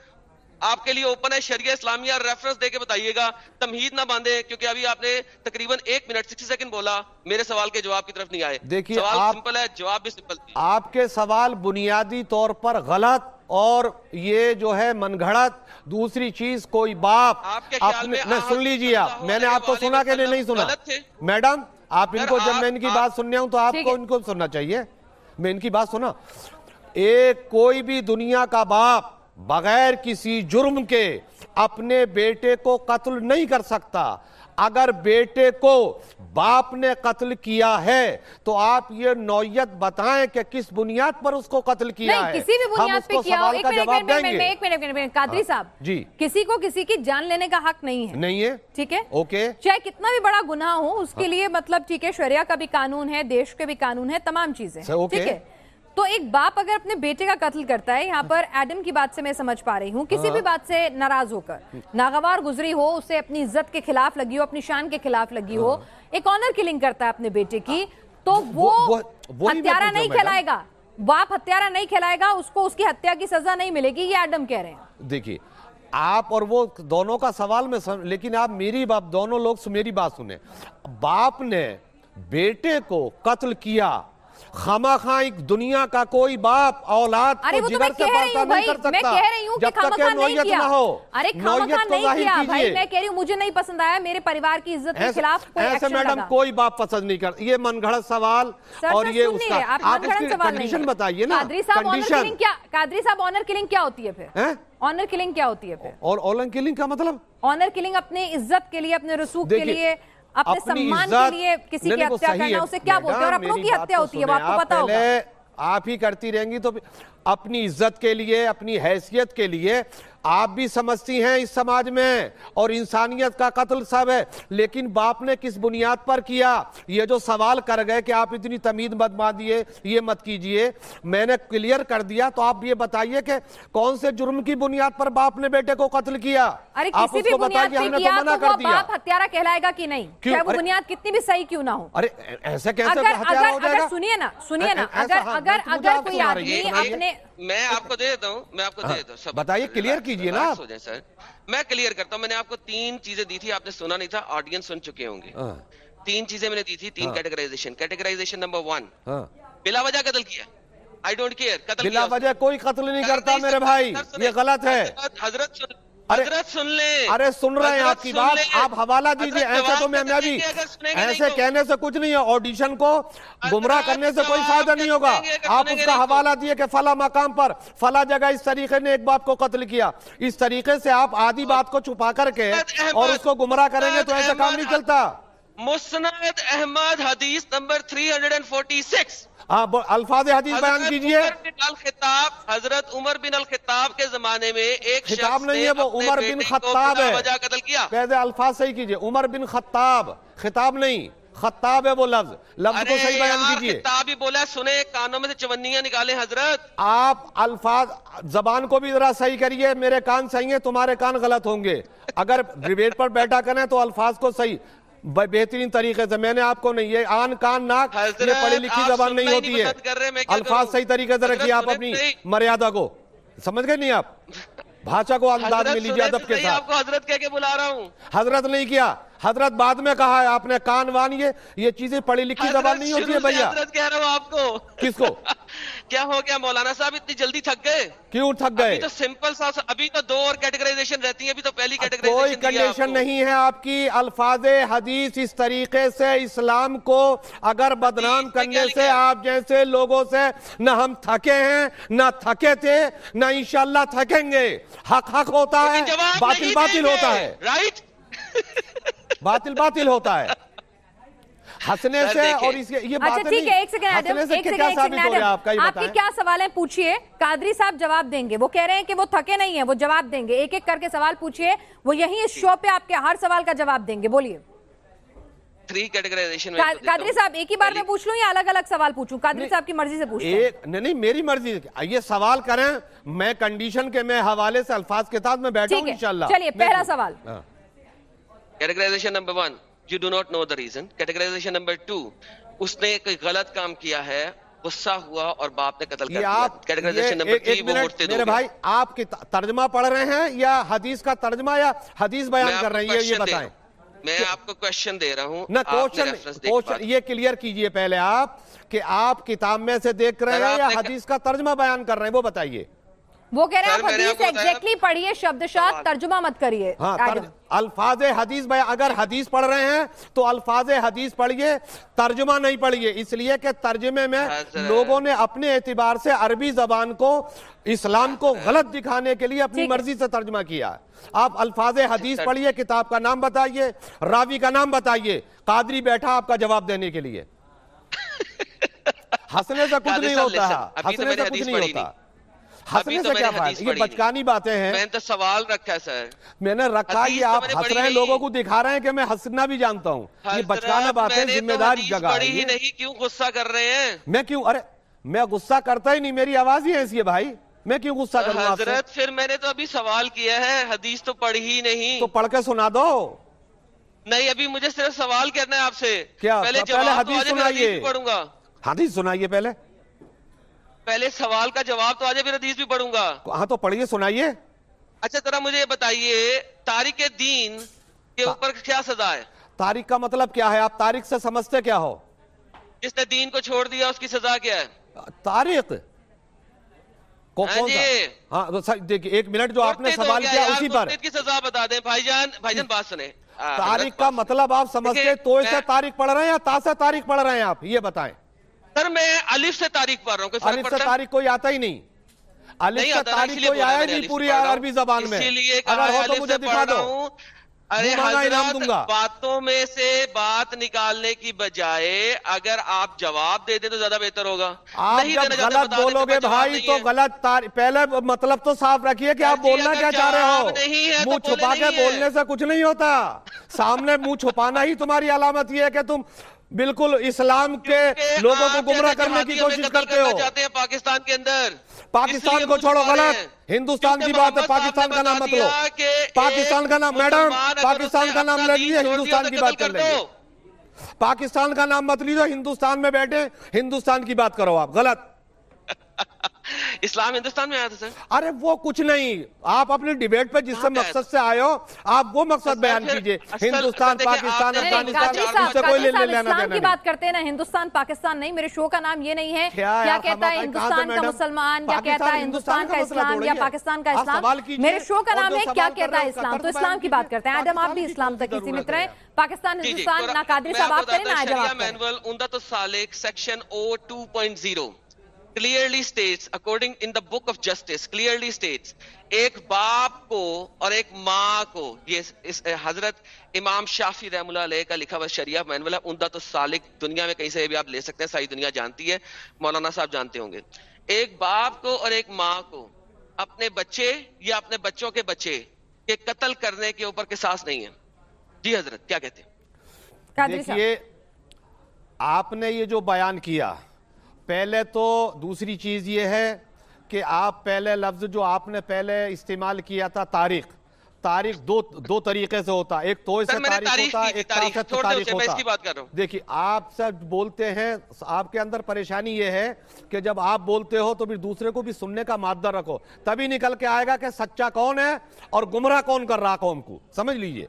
آپ کے لیے اوپن ہے شریعہ اسلامیہ ریفرنس دے کے بتائیے گا۔ تمہید نہ باندھے کیونکہ ابھی آپ نے تقریباً ایک منٹ سکسٹی سیکنڈ بولا میرے سوال کے جواب کی طرف نہیں آئے۔ دیکھیے، سوال سمپل ہے جواب بھی سمپل آپ کے سوال بنیادی طور پر غلط اور یہ جو ہے من گھڑت دوسری چیز کوئی باپ سن لیجیے آپ۔ میں نے آپ کو سنا کہ نہیں سنا؟ میڈم آپ ان کو جب میں ان کی بات سننے ہوں تو آپ کو۔ ان کو سننا چاہیے۔ میں ان کی بات سنا۔ ایک کوئی بھی دنیا کا باپ بغیر کسی جرم کے اپنے بیٹے کو قتل نہیں کر سکتا۔ اگر بیٹے کو باپ نے قتل کیا ہے تو آپ یہ نوعیت بتائیں کہ کس بنیاد پر اس کو قتل کیا ہے۔ کسی بھی بنیاد پہ کو کیا ہو ایک منٹ ایک منٹ ایک منٹ قادری صاحب۔ جی۔ کسی کو کسی کی جان لینے کا حق نہیں ہے۔ نہیں ہے۔ ٹھیک ہے؟ اوکے۔ چاہے کتنا بھی بڑا گناہ ہو اس کے لیے مطلب ٹھیک ہے شریعہ کا بھی قانون ہے دیش کے بھی قانون ہے تمام چیزیں اوکے۔ ٹھیک ہے؟ تو ایک باپ اگر اپنے بیٹے کا قتل کرتا ہے یہاں پر ایڈم کی بات سے میں سمجھ پا رہی ہوں۔ کسی بھی بات سے ناراض ہو کر ناگوار گزری ہو اسے اپنی عزت کے خلاف لگی ہو اپنی شان کے خلاف لگی ہو ایک آنر کلنگ کرتا ہے اپنے بیٹے کی تو وہ ہتھیارہ نہیں کھلائے گا۔ باپ ہتھیارہ نہیں کھلائے گا اس کو اس کی ہتیا کی سزا نہیں ملے گی یہ ایڈم کہہ رہے ہیں۔ دیکھیے آپ اور وہ دونوں کا سوال میں سم... لیکن آپ میری باپ دونوں لوگ میری بات سنیں۔ باپ نے بیٹے کو قتل کیا۔ خما خواہ ایک دنیا کا کوئی باپ اولاد کو جگر سے ہوں نہیں کر سکتا۔ میں کہہ رہی ہوں کہ جب تک خامخواہ کہ نہیں نوعیت کیا۔ نہ ہو۔ نوعیت کو نہیں ظاہر کیا بھائی کیجیے۔ میں کہہ رہی ہوں مجھے نہیں پسند آیا میرے پریوار کی عزت کے ایسے خلاف کوئی ایسے ایکشن میڈم لگا کوئی باپ پسند نہیں کرتا یہ من گھڑت سوال اور یہ اس کا آپ اس کی کنڈیشن بتائیے نا۔ قادری صاحب آنر کنڈیشن کلنگ کیا قادری صاحب آنر کلنگ کیا ہوتی ہے پھر؟ آنر کلنگ کیا ہوتی ہے پھر؟ اور اولن کلنگ کا مطلب؟ آنر کلنگ اپنے عزت کے لیے اپنے رسوخ کے لیے اپنے سمان کے لیے کسی کی ہتیا کرنا۔ اسے کیا بولتے ہیں اور اپنوں کی ہتیا ہوتی ہے آپ کو پتا ہوگا آپ ہی کرتی رہیں گی تو اپنی عزت کے لیے اپنی حیثیت کے لیے آپ بھی سمجھتی ہیں اس سماج میں اور انسانیت کا قتل سب ہے لیکن باپ نے کس بنیاد پر کیا؟ یہ جو سوال کر گئے کہ آپ اتنی تمید مت باندھیے یہ مت کیجیے میں نے کلیئر کر دیا تو آپ یہ بتائیے کہ کون سے جرم کی بنیاد پر باپ نے بیٹے کو قتل کیا؟ ارے کسی بھی بنیاد پہ کیا منع تو وہ باپ ہتھیارہ کہلائے گا کہ نہیں؟ چاہے وہ بنیاد کتنی بھی صحیح کیوں نہ ہو؟ ارے ایسے کیسے اگر ہتھیارہ ہو جائے گا؟ اگر سنیے نا سنیے نا اگر ہاں، کوئی آدمی۔ اپنے میں آپ کو دے دیتا ہوں میں آپ کو دے دیتا ہوں بتائیے، clear کیجیے نا ہو جائیں سر۔ میں کلیئر کرتا ہوں میں نے آپ کو تین چیزیں دی تھی آپ نے سنا نہیں تھا آڈینس سن چکے ہوں گے۔ ہاں۔ تین چیزیں میں نے دی تھی تین کیٹیگرائزیشن کیٹیگرائزیشن نمبر ون ہاں۔ بلا وجہ قتل کیا۔ آئی ڈونٹ کیئر قتل بلا۔ وجہ کوئی قتل نہیں کر کرتا میرے بھائی۔ یہ غلط ہے۔ حضرت- سن حضرت سن لیں ارے سن رہے ہیں آپ کی بات۔ آپ حوالہ دیجیے ایسے تو میں بھی نہیں ایسے۔ کہنے سے کچھ نہیں ہے آڈیشن کو گمراہ کرنے سے کوئی فائدہ نہیں ہوگا۔ آپ اس کا۔ حوالہ دیے کہ فلاں مقام پر فلاں جگہ اس طریقے نے ایک باپ کو قتل کیا۔ اس طریقے سے آپ آدھی بات کو چھپا کر کے اور اس کو گمراہ کریں گے تو ایسا کام نہیں چلتا۔ مسند احمد حدیث نمبر 346 ہاں الفاظ حدیث بیان کیجیے۔ الخطاب حضرت عمر بن الخطاب کے زمانے میں ایک خطاب نہیں ہے وہ عمر بن خطاب ہے۔ قتل کیا؟ قید الفاظ صحیح کیجیے عمر بن خطاب خطاب نہیں خطاب ہے وہ لفظ لفظ کو صحیح بیان کیجیے۔ خطاب ہی بولا سنے کانوں میں سے چونیاں نکالیں حضرت۔ آپ الفاظ زبان کو بھی ذرا صحیح کریے میرے کان صحیح ہیں تمہارے کان غلط ہوں گے۔ اگر ڈیبیٹ پر بیٹھا کریں تو الفاظ کو صحیح بہترین طریقے سے۔ میں نے آپ کو نہیں یہ آن کان ناک یہ پڑھی لکھی زبان نہیں ہوتی ہے۔ الفاظ؟ صحیح طریقے سے رکھیے آپ اپنی۔ مریادہ کو۔ سمجھ گئے نہیں آپ؟ بھاشا کو انداز میں لیجیے ادب کے ساتھ۔ آپ کو حضرت کہہ کے بلا رہا ہوں۔ حضرت نہیں کیا۔ حضرت بعد میں کہا ہے آپ نے کان وان یہ چیزیں پڑھی لکھی زبان نہیں ہوتی ہے بھیا۔ حضرت کہہ رہا ہوں آپ کو۔ کس کو؟ (laughs) کیا ہو گیا؟ مولانا صاحب اتنی جلدی تھک گئے۔ کیوں تھک گئے؟ ابھی تو سمپل سا ابھی تو دو اور کیٹیگرائزیشن رہتی ہیں ابھی تو پہلی کوئی کنڈیشن نہیں ہے آپ کی۔ الفاظ حدیث اس طریقے سے اسلام کو اگر بدنام میں کرنے سے؟ آپ جیسے لوگوں سے نہ ہم تھکے ہیں نہ تھکے تھے نہ انشاءاللہ تھکیں گے۔ حق حق ہوتا ہے باطل باطل ہوتا ہے۔ رائٹ باطل باطل ہوتا ہے۔ ہنسنے سے۔ اور اس کے یہ اچھا ٹھیک نہیں۔ ہے ایک سیکنڈ ایڈم سے ایک کیا سیکنڈ ایک ثابت سیکنڈ ہو رہا ہے آپ کا ایڈم آپ کے بتائیں کیا سوال ہیں؟ پوچھئے قادری صاحب جواب دیں گے۔ وہ کہہ رہے ہیں کہ وہ تھکے نہیں ہیں وہ جواب دیں گے۔ ایک ایک کر کے سوال پوچھئے وہ یہیں اس شو پہ آپ کے ہر سوال کا جواب دیں گے۔ بولیے۔ تھری کیٹیگرائزیشن میں قادری صاحب ایک ہی بار میں پوچھ لوں یا الگ الگ سوال پوچھوں؟ قادری صاحب کی مرضی سے ایک نہیں نہیں میری مرضی ہے۔ یہ سوال کریں۔ میں کنڈیشن کے میں حوالے سے الفاظ کے ساتھ میں بیٹھا ہوں انشاءاللہ۔ چلیے پہلا سوال۔ Categorization number one you do not know the reason categorization number two اس نے کوئی غلط کام کیا ہے غصہ ہوا اور باپ نے قتل کر دیا کیٹیگرائزیشن نمبر ایک- تھری ایک وہ منٹ مرتے میرے بھائی آپ کی ترجمہ پڑھ رہے ہیں یا حدیث کا ترجمہ یا حدیث بیان کر رہے ہیں؟ یہ- بتائیں۔ میں آپ کو کوشچن دے رہا ہوں۔ نہ کوشچن یہ کلیئر کیجیے پہلے آپ کہ آپ کتاب میں سے دیکھ رہے ہیں یا حدیث کا ترجمہ بیان کر رہے ہیں وہ بتائیے۔ وہ کہہ رہے ہیں آپ حدیث ایگزیکٹلی پڑھیے شبد شاد ترجمہ مت کریے۔ ہاں الفاظ حدیث بیان اگر حدیث پڑھ رہے ہیں تو الفاظ حدیث پڑھیے ترجمہ نہیں پڑھیے۔ اس لیے کہ ترجمے میں۔ لوگوں نے اپنے اعتبار سے عربی زبان کو اسلام کو غلط دکھانے کے لیے اپنی۔ مرضی سے ترجمہ کیا۔ ہے آپ الفاظ حدیث پڑھیے کتاب کا نام بتائیے راوی کا نام بتائیے۔ قادری بیٹھا آپ کا جواب دینے کے لیے۔ (laughs) ہنسنے سے کچھ نہیں ہوتا۔ listen، ابھی تو ہنسنے سے کچھ حدیث نہیں پڑھی ہوتا۔ نہیں۔ ہنسنے تو سے کیا حدیث یہ بچکانی باتیں ہیں۔ میں نے تو سوال رکھا سر۔ میں نے رکھا یہ آپ ہنس پڑھی رہے ہیں۔ لوگوں کو دکھا رہے ہیں کہ میں ہنسنا بھی جانتا ہوں۔ یہ بچکانا باتیں ذمہ دار جگہ ہے پڑھی ہی۔ نہیں کیوں غصہ کر رہے ہیں؟ میں کیوں؟ ارے میں غصہ کرتا ہی نہیں میری آواز ہی ایسی ہے بھائی۔ میں کیوں غصہ کروں حضرت پھر میں نے تو ابھی سوال کیا ہے حدیث تو پڑھی ہی نہیں۔ تو پڑھ کے سنا دو۔ نہیں ابھی مجھے صرف سوال کرنا ہے آپ سے۔ کیا؟ پہلے حدیث سنائیے۔ پڑھوں گا۔ حدیث سنائیے پہلے۔ پہلے سوال کا جواب تو آجے پھر حدیث بھی پڑھوں گا۔ ہاں تو پڑھیے سنائیے۔ اچھا ذرا مجھے یہ بتائیے تاریخ دین کے اوپر کیا سزا ہے؟ تاریخ کا مطلب کیا ہے؟ آپ تاریخ سے سمجھتے کیا ہو؟ جس نے دین کو چھوڑ دیا اس کی سزا کیا ہے؟ تاریخ؟ کو ہاں جی۔ ہاں دیکھیے ایک منٹ جو آپ نے سوال کیا اسی پر۔ کی سزا بتا دیں۔ بھائی جان بھائی جان بات سنیں۔ آ، تاریخ کا مطلب آپ سمجھتے تو سے میں- تاریخ پڑھ رہے ہیں یا تا سے تاریخ پڑھ رہے ہیں آپ؟ یہ بتائیں۔ سر میں الف سے تاریخ پڑھ رہا ہوں فرق الف سے تاریخ کوئی آتا ہی نہیں۔ الف سے تاریخ کوئی آیا نے نہیں پوری۔ عربی زبان میں۔ اگر ہو تو مجھے دکھا دو۔ ارے گا۔ باتوں میں سے بات نکالنے کی بجائے اگر آپ جواب دے دیں تو زیادہ بہتر ہوگا۔ آپ جب غلط بولو کہ گے بھائی تو۔ غلط پہلے مطلب تو صاف رکھیے کہ آپ بولنا کیا چاہ رہے ہو۔ منہ چھپا کے۔ بولنے سے کچھ نہیں ہوتا۔ سامنے منہ چھپانا ہی تمہاری علامت یہ ہے کہ تم بالکل اسلام کے لوگوں کو گمراہ کرنے کی کوشش کرتے ہو۔ چاہتے ہیں پاکستان کے اندر پاکستان کو چھوڑو غلط۔ ہندوستان کی بات ہے پاکستان کا نام مت لو پاکستان کا نام میڈم پاکستان کا نام لے لیجیے ہندوستان کی بات کر لیں پاکستان کا نام مت لیجو ہندوستان میں بیٹھے ہندوستان کی بات کرو آپ غلط۔ (laughs) اسلام ہندوستان میں آیا تھا سر۔ ارے وہ کچھ نہیں۔ آپ اپنی ڈیبیٹ پہ جس سے مقصد سے آئے ہو آپ وہ مقصد بیان کیجیے۔ ہندوستان پاکستان افغانستان سے کوئی لینا اسلام کی بات کرتے ہیں نا ہندوستان پاکستان نہیں میرے شو کا نام یہ نہیں ہے۔ کیا کیا کہتا ہے ہندوستان کا؟ مسلمان؟ یا پاکستان کہتا ہے ہندوستان کا اسلام؟ یا۔ پاکستان کا اسلام؟ میرے شو کا نام ہے کیا کہتا ہے ہیں اسلام؟ تو اسلام کی بات کرتے ہیں۔ آدم آپ بھی اسلام تک کی ہی سیمت ضرورت ہے۔ رہیں پاکستان جی جی ہندوستان نہ قادری صاحب آپ آپ کریں بتاتا نہ ہوں، آدم شریعہ آپ کریں مینول عمدہ السالک section O two point zero. Clearly states according in the book of justice clearly states ایک باپ کو اور ایک ماں کو یہ اس eh, حضرت امام شافی رحم اللہ علیہ کا لکھا ہوا شریعہ مینول ہے عمدہ السالک دنیا میں کہیں سے بھی آپ لے سکتے ہیں، ساری دنیا جانتی ہے، مولانا صاحب جانتے ہوں گے۔ ایک باپ کو اور ایک ماں کو، اپنے بچے یا اپنے بچوں کے بچے کے قتل کرنے کے اوپر قصاص نہیں ہے۔ جی حضرت، کیا کہتے ہیں؟ دیکھیے، آپ نے یہ جو بیان کیا پہلے تو دوسری چیز یہ ہے کہ آپ پہلے لفظ جو آپ نے پہلے استعمال کیا تھا تاریخ تاریخ دو دو طریقے سے ہوتا ایک تو سے تاریخ ہوتا ایک تاریخ تاریخ ہوتا۔ دیکھیے آپ سب بولتے ہیں آپ کے اندر پریشانی یہ ہے کہ جب آپ بولتے ہو تو پھر دوسرے کو بھی سننے کا مادہ رکھو۔ تبھی نکل کے آئے گا کہ سچا کون ہے اور گمراہ کون کر رہا قوم کو سمجھ لیجیے۔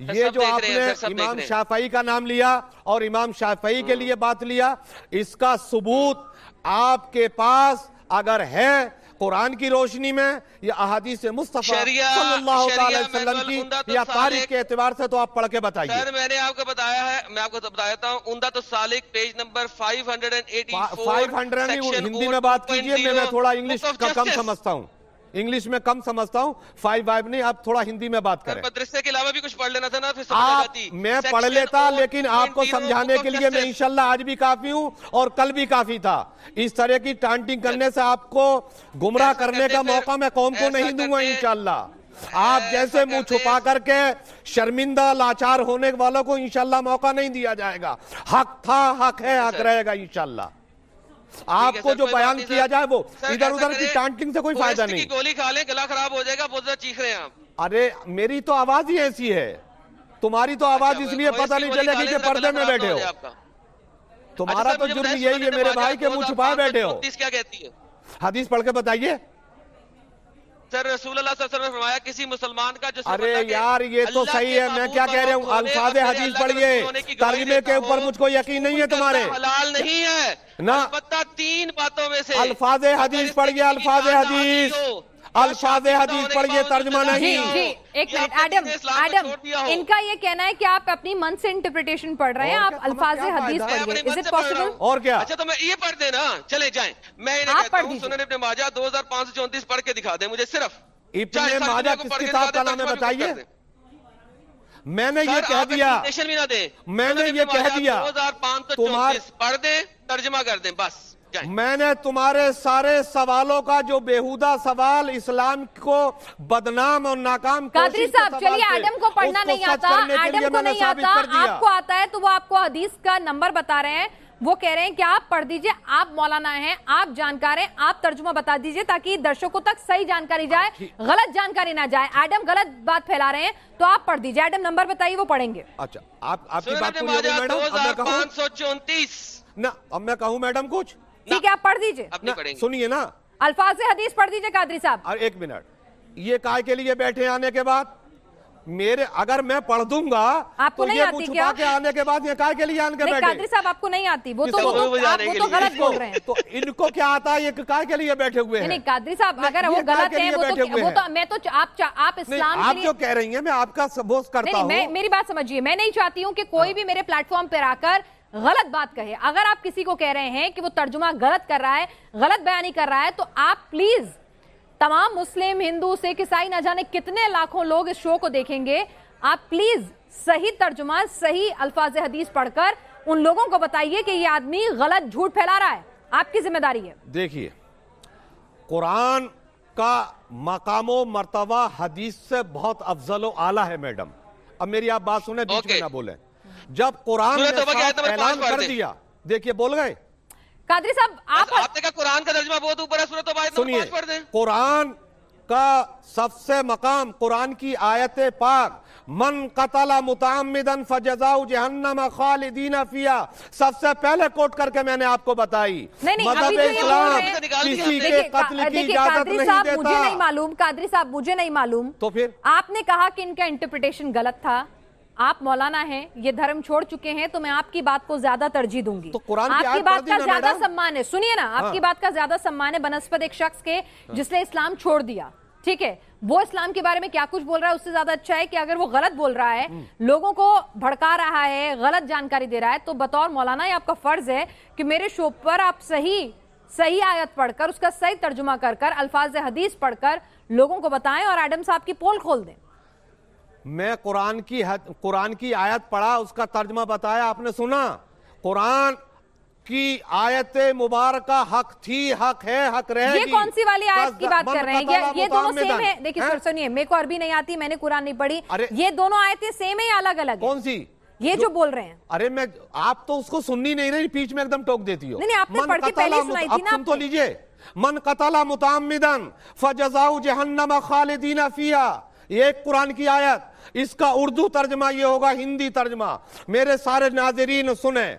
یہ جو آپ نے امام۔ شافعی کا نام لیا اور امام شافعی کے لیے بات لیا اس کا ثبوت آپ کے پاس اگر ہے قرآن کی روشنی میں یا احادیث مصطفیٰ صلی اللہ علیہ وسلم کی یا تاریخ کے اعتبار سے تو آپ پڑھ کے بتائیے۔ سر میں نے آپ کو بتایا ہے میں آپ کو بتایا ہوں عمدہ تو سالک page number 584 five hundred Hindi میں بات کیجیے میں میں تھوڑا انگلش کا کم سمجھتا ہوں۔ انگلش میں کم سمجھتا ہوں فائیو فائیو نہیں آپ تھوڑا ہندی میں بات کریں۔ مدرسے کے علاوہ بھی کچھ پڑھ لینا تھا نا آپ میں پڑھ لیتا 0.0 لیکن آپ کو سمجھانے کے لیے میں انشاءاللہ آج بھی کافی ہوں اور کل بھی کافی تھا۔ اس طرح کی ٹانٹنگ کرنے سے آپ کو گمراہ کرنے کا موقع میں قوم کو نہیں دوں گا انشاءاللہ۔ آپ جیسے منہ کرتے- چھپا کر کے شرمندہ لاچار ہونے والوں کو انشاءاللہ موقع نہیں دیا جائے گا۔ حق تھا حق ہے حق۔ رہے گا انشاءاللہ۔ آپ کو جو بیان کیا۔ جائے وہ ادھر ادھر کی ٹانٹنگ سے کوئی فائدہ نہیں۔ گولی کھا لیں گلا خراب ہو جائے گا بہت زیادہ چیخ رہے ہیں آپ۔ ارے میری تو آواز ہی ایسی ہے۔ تمہاری تو آواز اس لیے پتہ نہیں چلے گی کہ پردے میں بیٹھے ہو۔ تمہارا اچھا تو جرم یہی ہے میرے بھائی کہ منہ چھپائے بیٹھے ہو۔ 2534 کیا کہتی ہے حدیث پڑھ کے بتائیے۔ سر رسول اللہ صلی اللہ علیہ وسلم نے فرمایا کسی مسلمان کا جو ارے یار یہ تو صحیح ہے میں کیا کہہ رہا ہوں؟ الفاظ حدیث پڑھیے ترجمے کے اوپر مجھ کو یقین نہیں ہے تمہارے۔ حلال نہیں ہے۔ نہ۔ تین باتوں میں سے الفاظ حدیث پڑھیے الفاظ حدیث۔ الفاظ حدیث پڑھیے باوجود ترجمہ جی نہیں ہو، جی ایک منٹ ایڈم ایڈم۔ ان کا یہ کہنا ہے کہ آپ اپنی من سے انٹرپریٹیشن پڑھ رہے ہیں اور آپ الفاظ حدیث؟ میں پڑھیے از اٹ پڑھ رہا پاسبل ہوں۔ اور کیا اچھا تو میں یہ پڑھ دیں نا چلے جائیں میں انہیں کہتا پڑھ ہوں۔ سنن ابن ماجہ دو ہزار پانچ سو چونتیس پڑھ کے دکھا دیں مجھے صرف ابن ماجہ کس پڑھ کے کتاب کا نام ہے بتائیے۔ میں نے یہ کہہ دیا میں نے یہ کہہ دیا دو ہزار پانچ سو تمہار- چونتیس پڑھ دیں ترجمہ کر دیں بس میں نے تمہارے سارے سوالوں کا جو بےہودہ سوال اسلام کو بدنام اور ناکام قادری صاحب چلیے ایڈم کو پڑھنا نہیں آتا ایڈم کو نہیں آتا۔ آپ کو آتا ہے تو وہ آپ کو حدیث کا نمبر بتا رہے ہیں۔ وہ کہہ رہے ہیں کہ آپ پڑھ دیجیے آپ مولانا ہیں آپ جانکار ہیں آپ ترجمہ بتا دیجیے تاکہ درشکوں تک صحیح جانکاری جائے غلط جانکاری نہ جائے۔ ایڈم غلط بات پھیلا رہے ہیں تو آپ پڑھ دیجیے۔ ایڈم نمبر بتائیے وہ پڑھیں گے۔ اچھا آپ کی بات پوری ہو گئی میڈم؟ اب میں کہوں میڈم کچھ؟ ٹھیک ہے آپ پڑھ دیجیے۔ سنیے نا۔ الفاظ حدیث پڑھ دیجیے قادری صاحب۔ اور ایک منٹ۔ یہ کائے کے لیے بیٹھے آنے کے بعد میرے اگر میں پڑھ دوں گا آپ کو نہیں آتی کیا؟ کے آنے کے بعد یہ کائے کے لیے آن کے بیٹھے۔ قادری صاحب آپ کو نہیں آتی۔ وہ تو کے لیے۔ غلط بول رہے ہیں۔ تو ان کو کیا آتا ہے؟ یہ کائے کے لیے بیٹھے ہوئے ہیں۔ نہیں قادری صاحب اگر وہ غلط کے ہیں لیے وہ تو؟ میں تو آپ چا- آپ نہیں اسلام آپ کے جو لیے کہہ رہی ہیں میں آپ کا سبوز کرتا ہوں۔ میری بات سمجھیے میں نہیں چاہتی ہوں کہ کوئی بھی میرے پلیٹ فارم پہ آ کر غلط بات کہے۔ اگر آپ کسی کو کہہ رہے ہیں کہ وہ ترجمہ غلط کر رہا ہے غلط بیانی کر رہا ہے تو آپ پلیز تمام مسلم ہندو سکھ عیسائی نہ جانے کتنے لاکھوں لوگ اس شو کو دیکھیں گے۔ آپ پلیز صحیح ترجمہ صحیح الفاظ حدیث پڑھ کر ان لوگوں کو بتائیے کہ یہ آدمی غلط جھوٹ پھیلا رہا ہے۔ آپ کی ذمہ داری ہے۔ دیکھیے قرآن کا مقام و مرتبہ حدیث سے بہت افضل و اعلیٰ ہے میڈم۔ اب میری آپ بات سنیں بیچ میں نہ بولیں۔ جب قرآن نے صاحب اعلان کر دیا دیکھئے بول گئے؟ قادری صاحب آپ نے کہا قرآن کا ترجمہ بہت اوپر ہے سورت دیں قرآن کا سب سے مقام قرآن کی آیت پاک من قتل متعمدن فجزاؤ جہنم خالدین فیا سب سے پہلے کوٹ کر کے میں نے آپ کو بتائی۔ مذہب اسلام کسی کے قتل کی اجازت نہیں دیتا۔ مجھے نہیں معلوم قادری صاحب مجھے نہیں معلوم۔ تو پھر؟ آپ نے کہا کہ ان کا انٹرپیٹیشن غلط تھا۔ آپ مولانا ہیں یہ دھرم چھوڑ چکے ہیں تو میں آپ کی بات کو زیادہ ترجیح دوں گی۔ آپ کی بات کا زیادہ سمان ہے۔ سنیے نا آپ کی بات کا زیادہ سمان ہے بنسپت ایک شخص کے جس نے اسلام چھوڑ دیا۔ ٹھیک ہے؟ وہ اسلام کے بارے میں کیا کچھ بول رہا ہے؟ اس سے زیادہ اچھا ہے کہ اگر وہ غلط بول رہا ہے لوگوں کو بھڑکا رہا ہے غلط جانکاری دے رہا ہے تو بطور مولانا یہ آپ کا فرض ہے کہ میرے شو پر آپ صحیح صحیح آیت پڑھ کر اس کا صحیح ترجمہ کر کر الفاظ حدیث پڑھ کر لوگوں کو بتائیں اور ایڈم صاحب کی پول کھول دیں۔ میں قرآن کی حد قرآن کی آیت پڑھا اس کا ترجمہ بتایا آپ نے سنا؟ قرآن کی آیت مبارکہ حق تھی حق ہے حق رہے گی۔ یہ کون سی والی آیت کی بات کر رہے ہیں؟ یہ دونوں سیم ہیں؟ دیکھیں سر سنیے میرے کو عربی نہیں آتی میں نے قرآن نہیں پڑھی۔ یہ دونوں آیتیں سیم ہیں یا الگ الگ کون سی؟ یہ جو بول رہے ہیں۔ ارے میں آپ تو اس کو سننی نہیں رہی پیچ میں ایک دم ٹوک دیتی ہو۔ نہیں آپ نے پڑھ کے پہلے سنائی تھی نا آپ سن تو لیجیے۔ من قتل متعمدن فجزاؤ جہنم خالدین فیہا۔ یہ ایک قرآن کی آیت، اس کا اردو ترجمہ یہ ہوگا، ہندی ترجمہ۔ میرے سارے ناظرین سنیں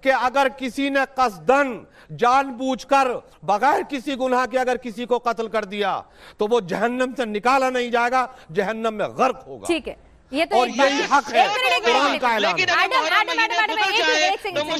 کہ اگر کسی نے قصدن جان بوجھ کر بغیر کسی گناہ کے اگر کسی کو قتل کر دیا، تو وہ جہنم سے نکالا نہیں جائے گا، جہنم میں غرق ہوگا۔ ٹھیک ہے۔ یہ تو ایک یہی حق ہے۔ قرآن کا اعلان۔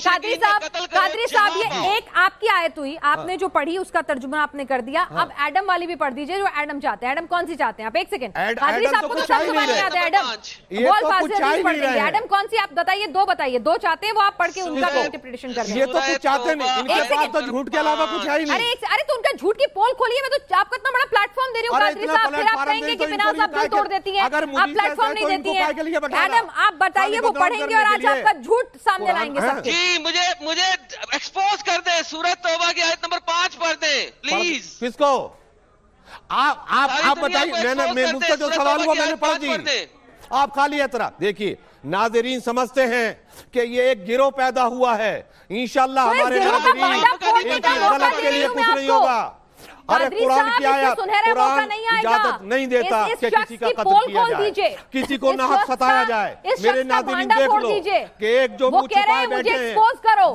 قادری صاحب قادری صاحب یہ ایک آپ کی آیت ہوئی۔ آپ ہاں۔ نے جو پڑھی اس کا ترجمہ آپ نے کر دیا۔ ہاں۔ اب ایڈم والی بھی پڑھ دیجیے جو ایڈم چاہتے ہیں۔ ایڈم کون سی چاہتے ہیں؟ آپ ایک سیکنڈ۔ قادری صاحب کو تو سب زبان یاد ہیں۔ ایڈم بول فاصلے نہیں پڑھ دیں گے ایڈم کون سی آپ بتائیے؟ دو بتائیے۔ دو چاہتے ہیں وہ آپ پڑھ کے ان کا انٹرپریٹیشن کر دیں۔ یہ تو کچھ چاہتے ہیں ان کے پاس تو جھوٹ کے علاوہ کچھ ہے ہی نہیں۔ ارے تو ان کا جھوٹ کی پول کھولیے میں تو آپ کو اتنا بڑا پلیٹ فارم دے رہی ہوں قادری صاحب پھر آپ کہیں گے کہ بنا صاحب دل توڑ دیتی ہیں آپ پلیٹ فارم نہیں دیتے دیتی ہیں۔ میڈم آپ بتائیے وہ پڑھیں گے اور آج آپ کا جھوٹ سامنے لائیں گے سب جی مجھے مجھے ایکسپوز کر دیں سورت توبہ کی آیت نمبر پانچ پڑھ دیں پلیز کس کو؟ آپ آپ بتائیے میں مجھ سے جو سوال ہوا میں نے پڑھ دی۔ آپ خالی اعتراف دیکھیے ناظرین سمجھتے ہیں کہ یہ ایک گروہ پیدا ہوا ہے۔ انشاءاللہ ہمارے ناظرین غلط کے لیے کچھ نہیں ہوگا۔ ارے قرآن کی آیت قرآن اجازت نہیں دیتا کہ کسی کا قتل کیا جائے۔ کسی کو ناحق ستایا جائے۔ میرے ناظرین دیکھ لو کہ ایک جو مو چھپائے بیٹھے ہیں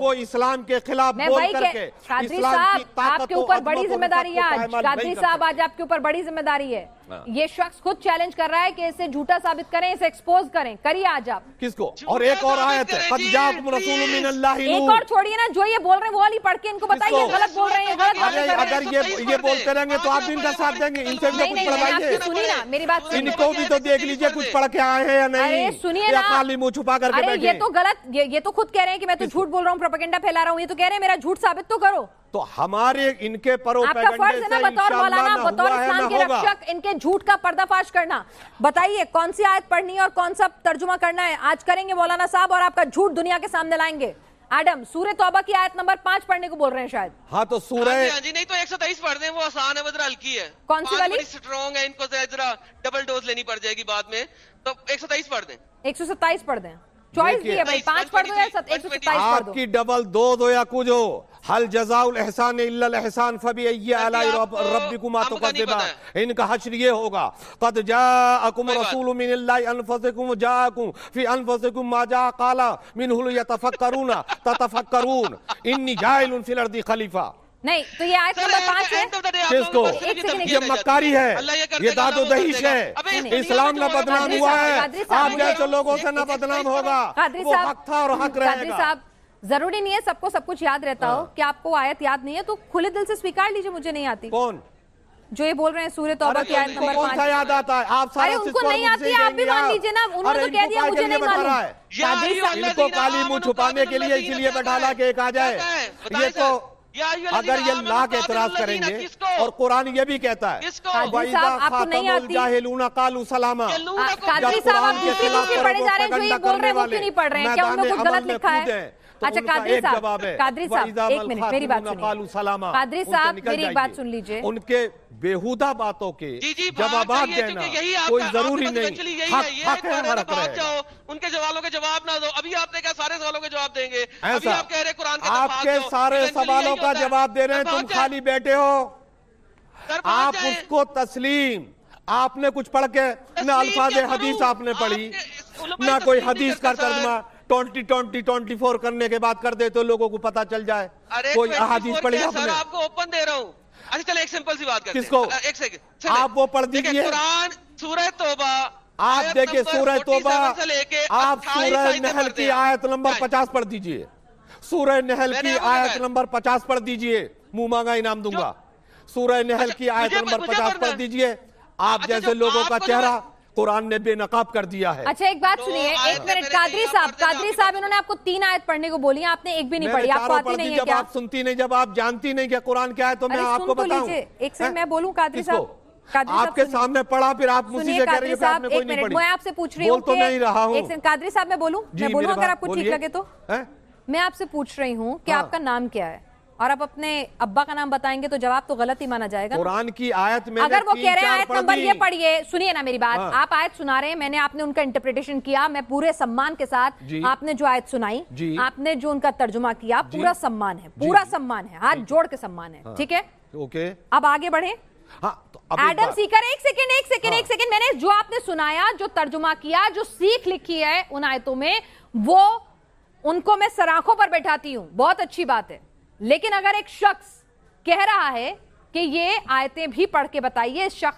وہ اسلام کے خلاف بول کر کے اسلام کی طاقت و عظمت کو قائمہ نہیں کرتے قادری صاحب آج آپ کے اوپر بڑی ذمہ داری ہے۔ ہاں۔ یہ شخص خود چیلنج کر رہا ہے کہ اسے جھوٹا ثابت کریں اسے ایکسپوز کریں۔ کریے آج آپ۔ کس کو؟ اور ایک اور آیت ہے۔ پنجاب رسول من اللہ ایک اور چھوڑیے نا جو یہ بول رہے ہیں وہ والی پڑھ کے ان کو بتائیے غلط بول رہے ہیں غلط اگر یہ بولتے رہیں گے تو آپ بھی ان کا ساتھ دیں گے۔ ان سے بھی کچھ پڑھوائیے۔ سنیے نا میری بات ان کو بھی تو دیکھ لیجیے کچھ پڑھ کے آئے ہیں یا نہیں۔ سنیے نا۔ خالی منہ چھپا کر کے بیٹھے یہ تو غلط یہ تو خود کہہ رہے ہیں کہ میں تو جھوٹ بول رہا ہوں پروپیگنڈا پھیلا رہا ہوں یہ تو کہہ رہے ہیں میرا جھوٹ ثابت تو کرو۔ تو ہمارے ان کے پروپیگنڈے سے انشاءاللہ نہ ہوا ہے نہ ہوگا۔ ان کے جھوٹ کا پردہ فاش کرنا۔ بتائیے کون سی آیت پڑھنی ہے اور کون سا ترجمہ کرنا ہے؟ آج کریں گے مولانا صاحب اور آپ کا جھوٹ دنیا کے سامنے لائیں گے۔ آڈم سورہ توبہ کی آیت نمبر پانچ پڑھنے کو بول رہے ہیں شاید۔ ہاں تو سورہ ہاں جی،, ہاں جی نہیں تو ایک سو تیئیس پڑھ دیں وہ آسان ہے وہ ذرا ہلکی ہے۔ کون سی والی؟ سٹرونگ ہے ان کو ذرا ڈبل ڈوز لینی پڑ جائے گی بعد میں۔ تو ایک سو تیئیس پڑھ دیں۔ ایک سو ستائیس پڑھ دیں۔ چوائس دی ہے بھائی پانچ پڑھ دو یا سات ایک سو ستائیس پڑھ دو۔ آپ کی ڈبل دو دو یا کجو حل جزاء الاحسان الا الاحسان فبی ای علی ربکما تقذبا ان کا حشر یہ ہوگا قد جاءکم رسول من اللہ انفسکم جاءکم فی انفسکم ما جاء قال منه يتفکرون تتفکرون انی جائل فی الارض خلیفہ۔ نہیں تو یہ آیت نمبر پانچ ہے کو یہ مکاری ہے یہ داد دہیش ہے اسلام نہ بدنام ہوا ہے آپ جیسے لوگوں سے نہ بدنام ہوگا وہ حق تھا اور حق رہے گا ضروری نہیں ہے سب کو سب کچھ یاد رہتا ہو کہ آپ کو آیت یاد نہیں ہے تو کھلے دل سے سویکار لیجیے مجھے نہیں آتی کون جو یہ بول رہے ہیں سورہ توبہ کی آیت نمبر پانچ یاد آتا ہے آپ سارے ان کو نہیں آتی آپ بھی مان لیجیے نا انہوں نے تو کہہ دیا مجھے نہیں معلوم ان کو کالی منہ چھپانے کے لیے اس لیے بٹھالا کہ ایک آ جائے یہ تو اگر یہ اللہ کے اعتراض کریں گے اور قرآن یہ بھی کہتا ہے قادری صاحب آپ کو نہیں آتی۔ قادری صاحب آپ دوسری لوگ میں پڑھے جا رہے ہیں جو یہ بول رہے ہیں وہ کیوں نہیں پڑھ رہے ہیں؟ کیا انہوں نے کچھ غلط لکھا ہے؟ اچھا قادری صاحب قادری صاحب ایک منٹ میری بات سنیے۔ قادری صاحب میری بات سن لیجیے۔ ان کے بےہودہ باتوں کے جوابات دینا کوئی ضروری نہیں۔ حق ہے ہمارا کرے ان کے سوالوں کے جواب نہ دو۔ ابھی آپ نے کہا سارے سوالوں کے جواب دیں گے۔ ابھی آپ کہہ رہے قرآن آپ کے سارے سوالوں کا جواب دے رہے ہیں۔ تم خالی بیٹھے ہو۔ آپ اس کو تسلیم۔ آپ نے کچھ پڑھ کے نہ الفاظ حدیث آپ نے پڑھی۔ نہ کوئی حدیث کا ترجمہ۔ ٹونٹی ٹونٹی ٹونٹی فور کرنے کے بعد کر دے تو لوگوں کو پتا چل جائے۔ کوئی حدیث پڑھی آپ نے؟ آپ کو اوپن دے رہا ہوں۔ اچھا چلے ایک سمپل سی بات کرتے ہیں۔ کس کو آپ وہ پڑھ دیئے قرآن سورہ توبہ۔ آپ دیکھیں سورہ توبہ آپ سورہ نحل کی آیت نمبر پچاس پڑھ دیجیے۔ سورہ نحل کی آیت نمبر پچاس پڑھ دیجیے۔ منہ مانگا انعام دوں گا۔ سورہ نحل کی آیت نمبر پچاس پڑھ دیجیے۔ آپ جیسے لوگوں کا چہرہ قرآن نے بے نقاب کر دیا ہے۔ اچھا ایک بات سنیے ایک منٹ قادری صاحب قادری صاحب انہوں نے آپ کو تین آیت پڑھنے کو بولی آپ نے ایک بھی نہیں پڑھی آپ کو آتی نہیں ہے جب آپ سنتی نہیں جب آپ جانتی نہیں کہ قرآن کیا ہے تو میں آپ کو بتاؤں۔ ایک ہاں؟ سن میں بولوں قادری صاحب؟ آپ کے سامنے پڑھا پھر آپ مجھے کہہ رہے ہیں کہ آپ نے کوئی نہیں پڑھی۔ میں آپ سے پوچھ رہی ہوں بولتو نہیں رہا ہوں۔ قادری صاحب میں بولوں؟ جی، میں بولوں اگر آپ کو ٹھیک لگے تو؟ ہاں؟ میں آپ سے پوچھ رہی ہوں کہ ہاں۔ آپ کا نام کیا ہے؟ اور آپ اپنے ابا کا نام بتائیں گے تو جواب تو غلط ہی مانا جائے گا قرآن کی آیت میں اگر وہ کہہ رہے ہیں آیت نمبر یہ پڑھیے سنیے نا میری بات۔ ہاں۔ آپ آیت سنا رہے ہیں میں نے آپ نے ان کا انٹرپریٹیشن کیا میں پورے سمان کے ساتھ جی۔ آپ نے جو آیت سنائی جی۔ آپ نے جو ان کا ترجمہ کیا پورا سمان ہے پورا سمان ہے ہاتھ جوڑ کے سمان ہے۔ ٹھیک ہے؟ اب آگے بڑھیں۔ ایڈم سیکر ایک سیکنڈ ایک سیکنڈ ایک سیکنڈ میں نے جو آپ نے سنایا جو ترجمہ کیا جو سیکھ لکھی ہے ان آیتوں میں وہ ان کو میں سراخوں پر بیٹھاتی ہوں۔ بہت اچھی بات ہے۔ لیکن اگر ایک شخص کہہ رہا ہے کہ یہ آیتیں بھی پڑھ کے بتائیے اس شخص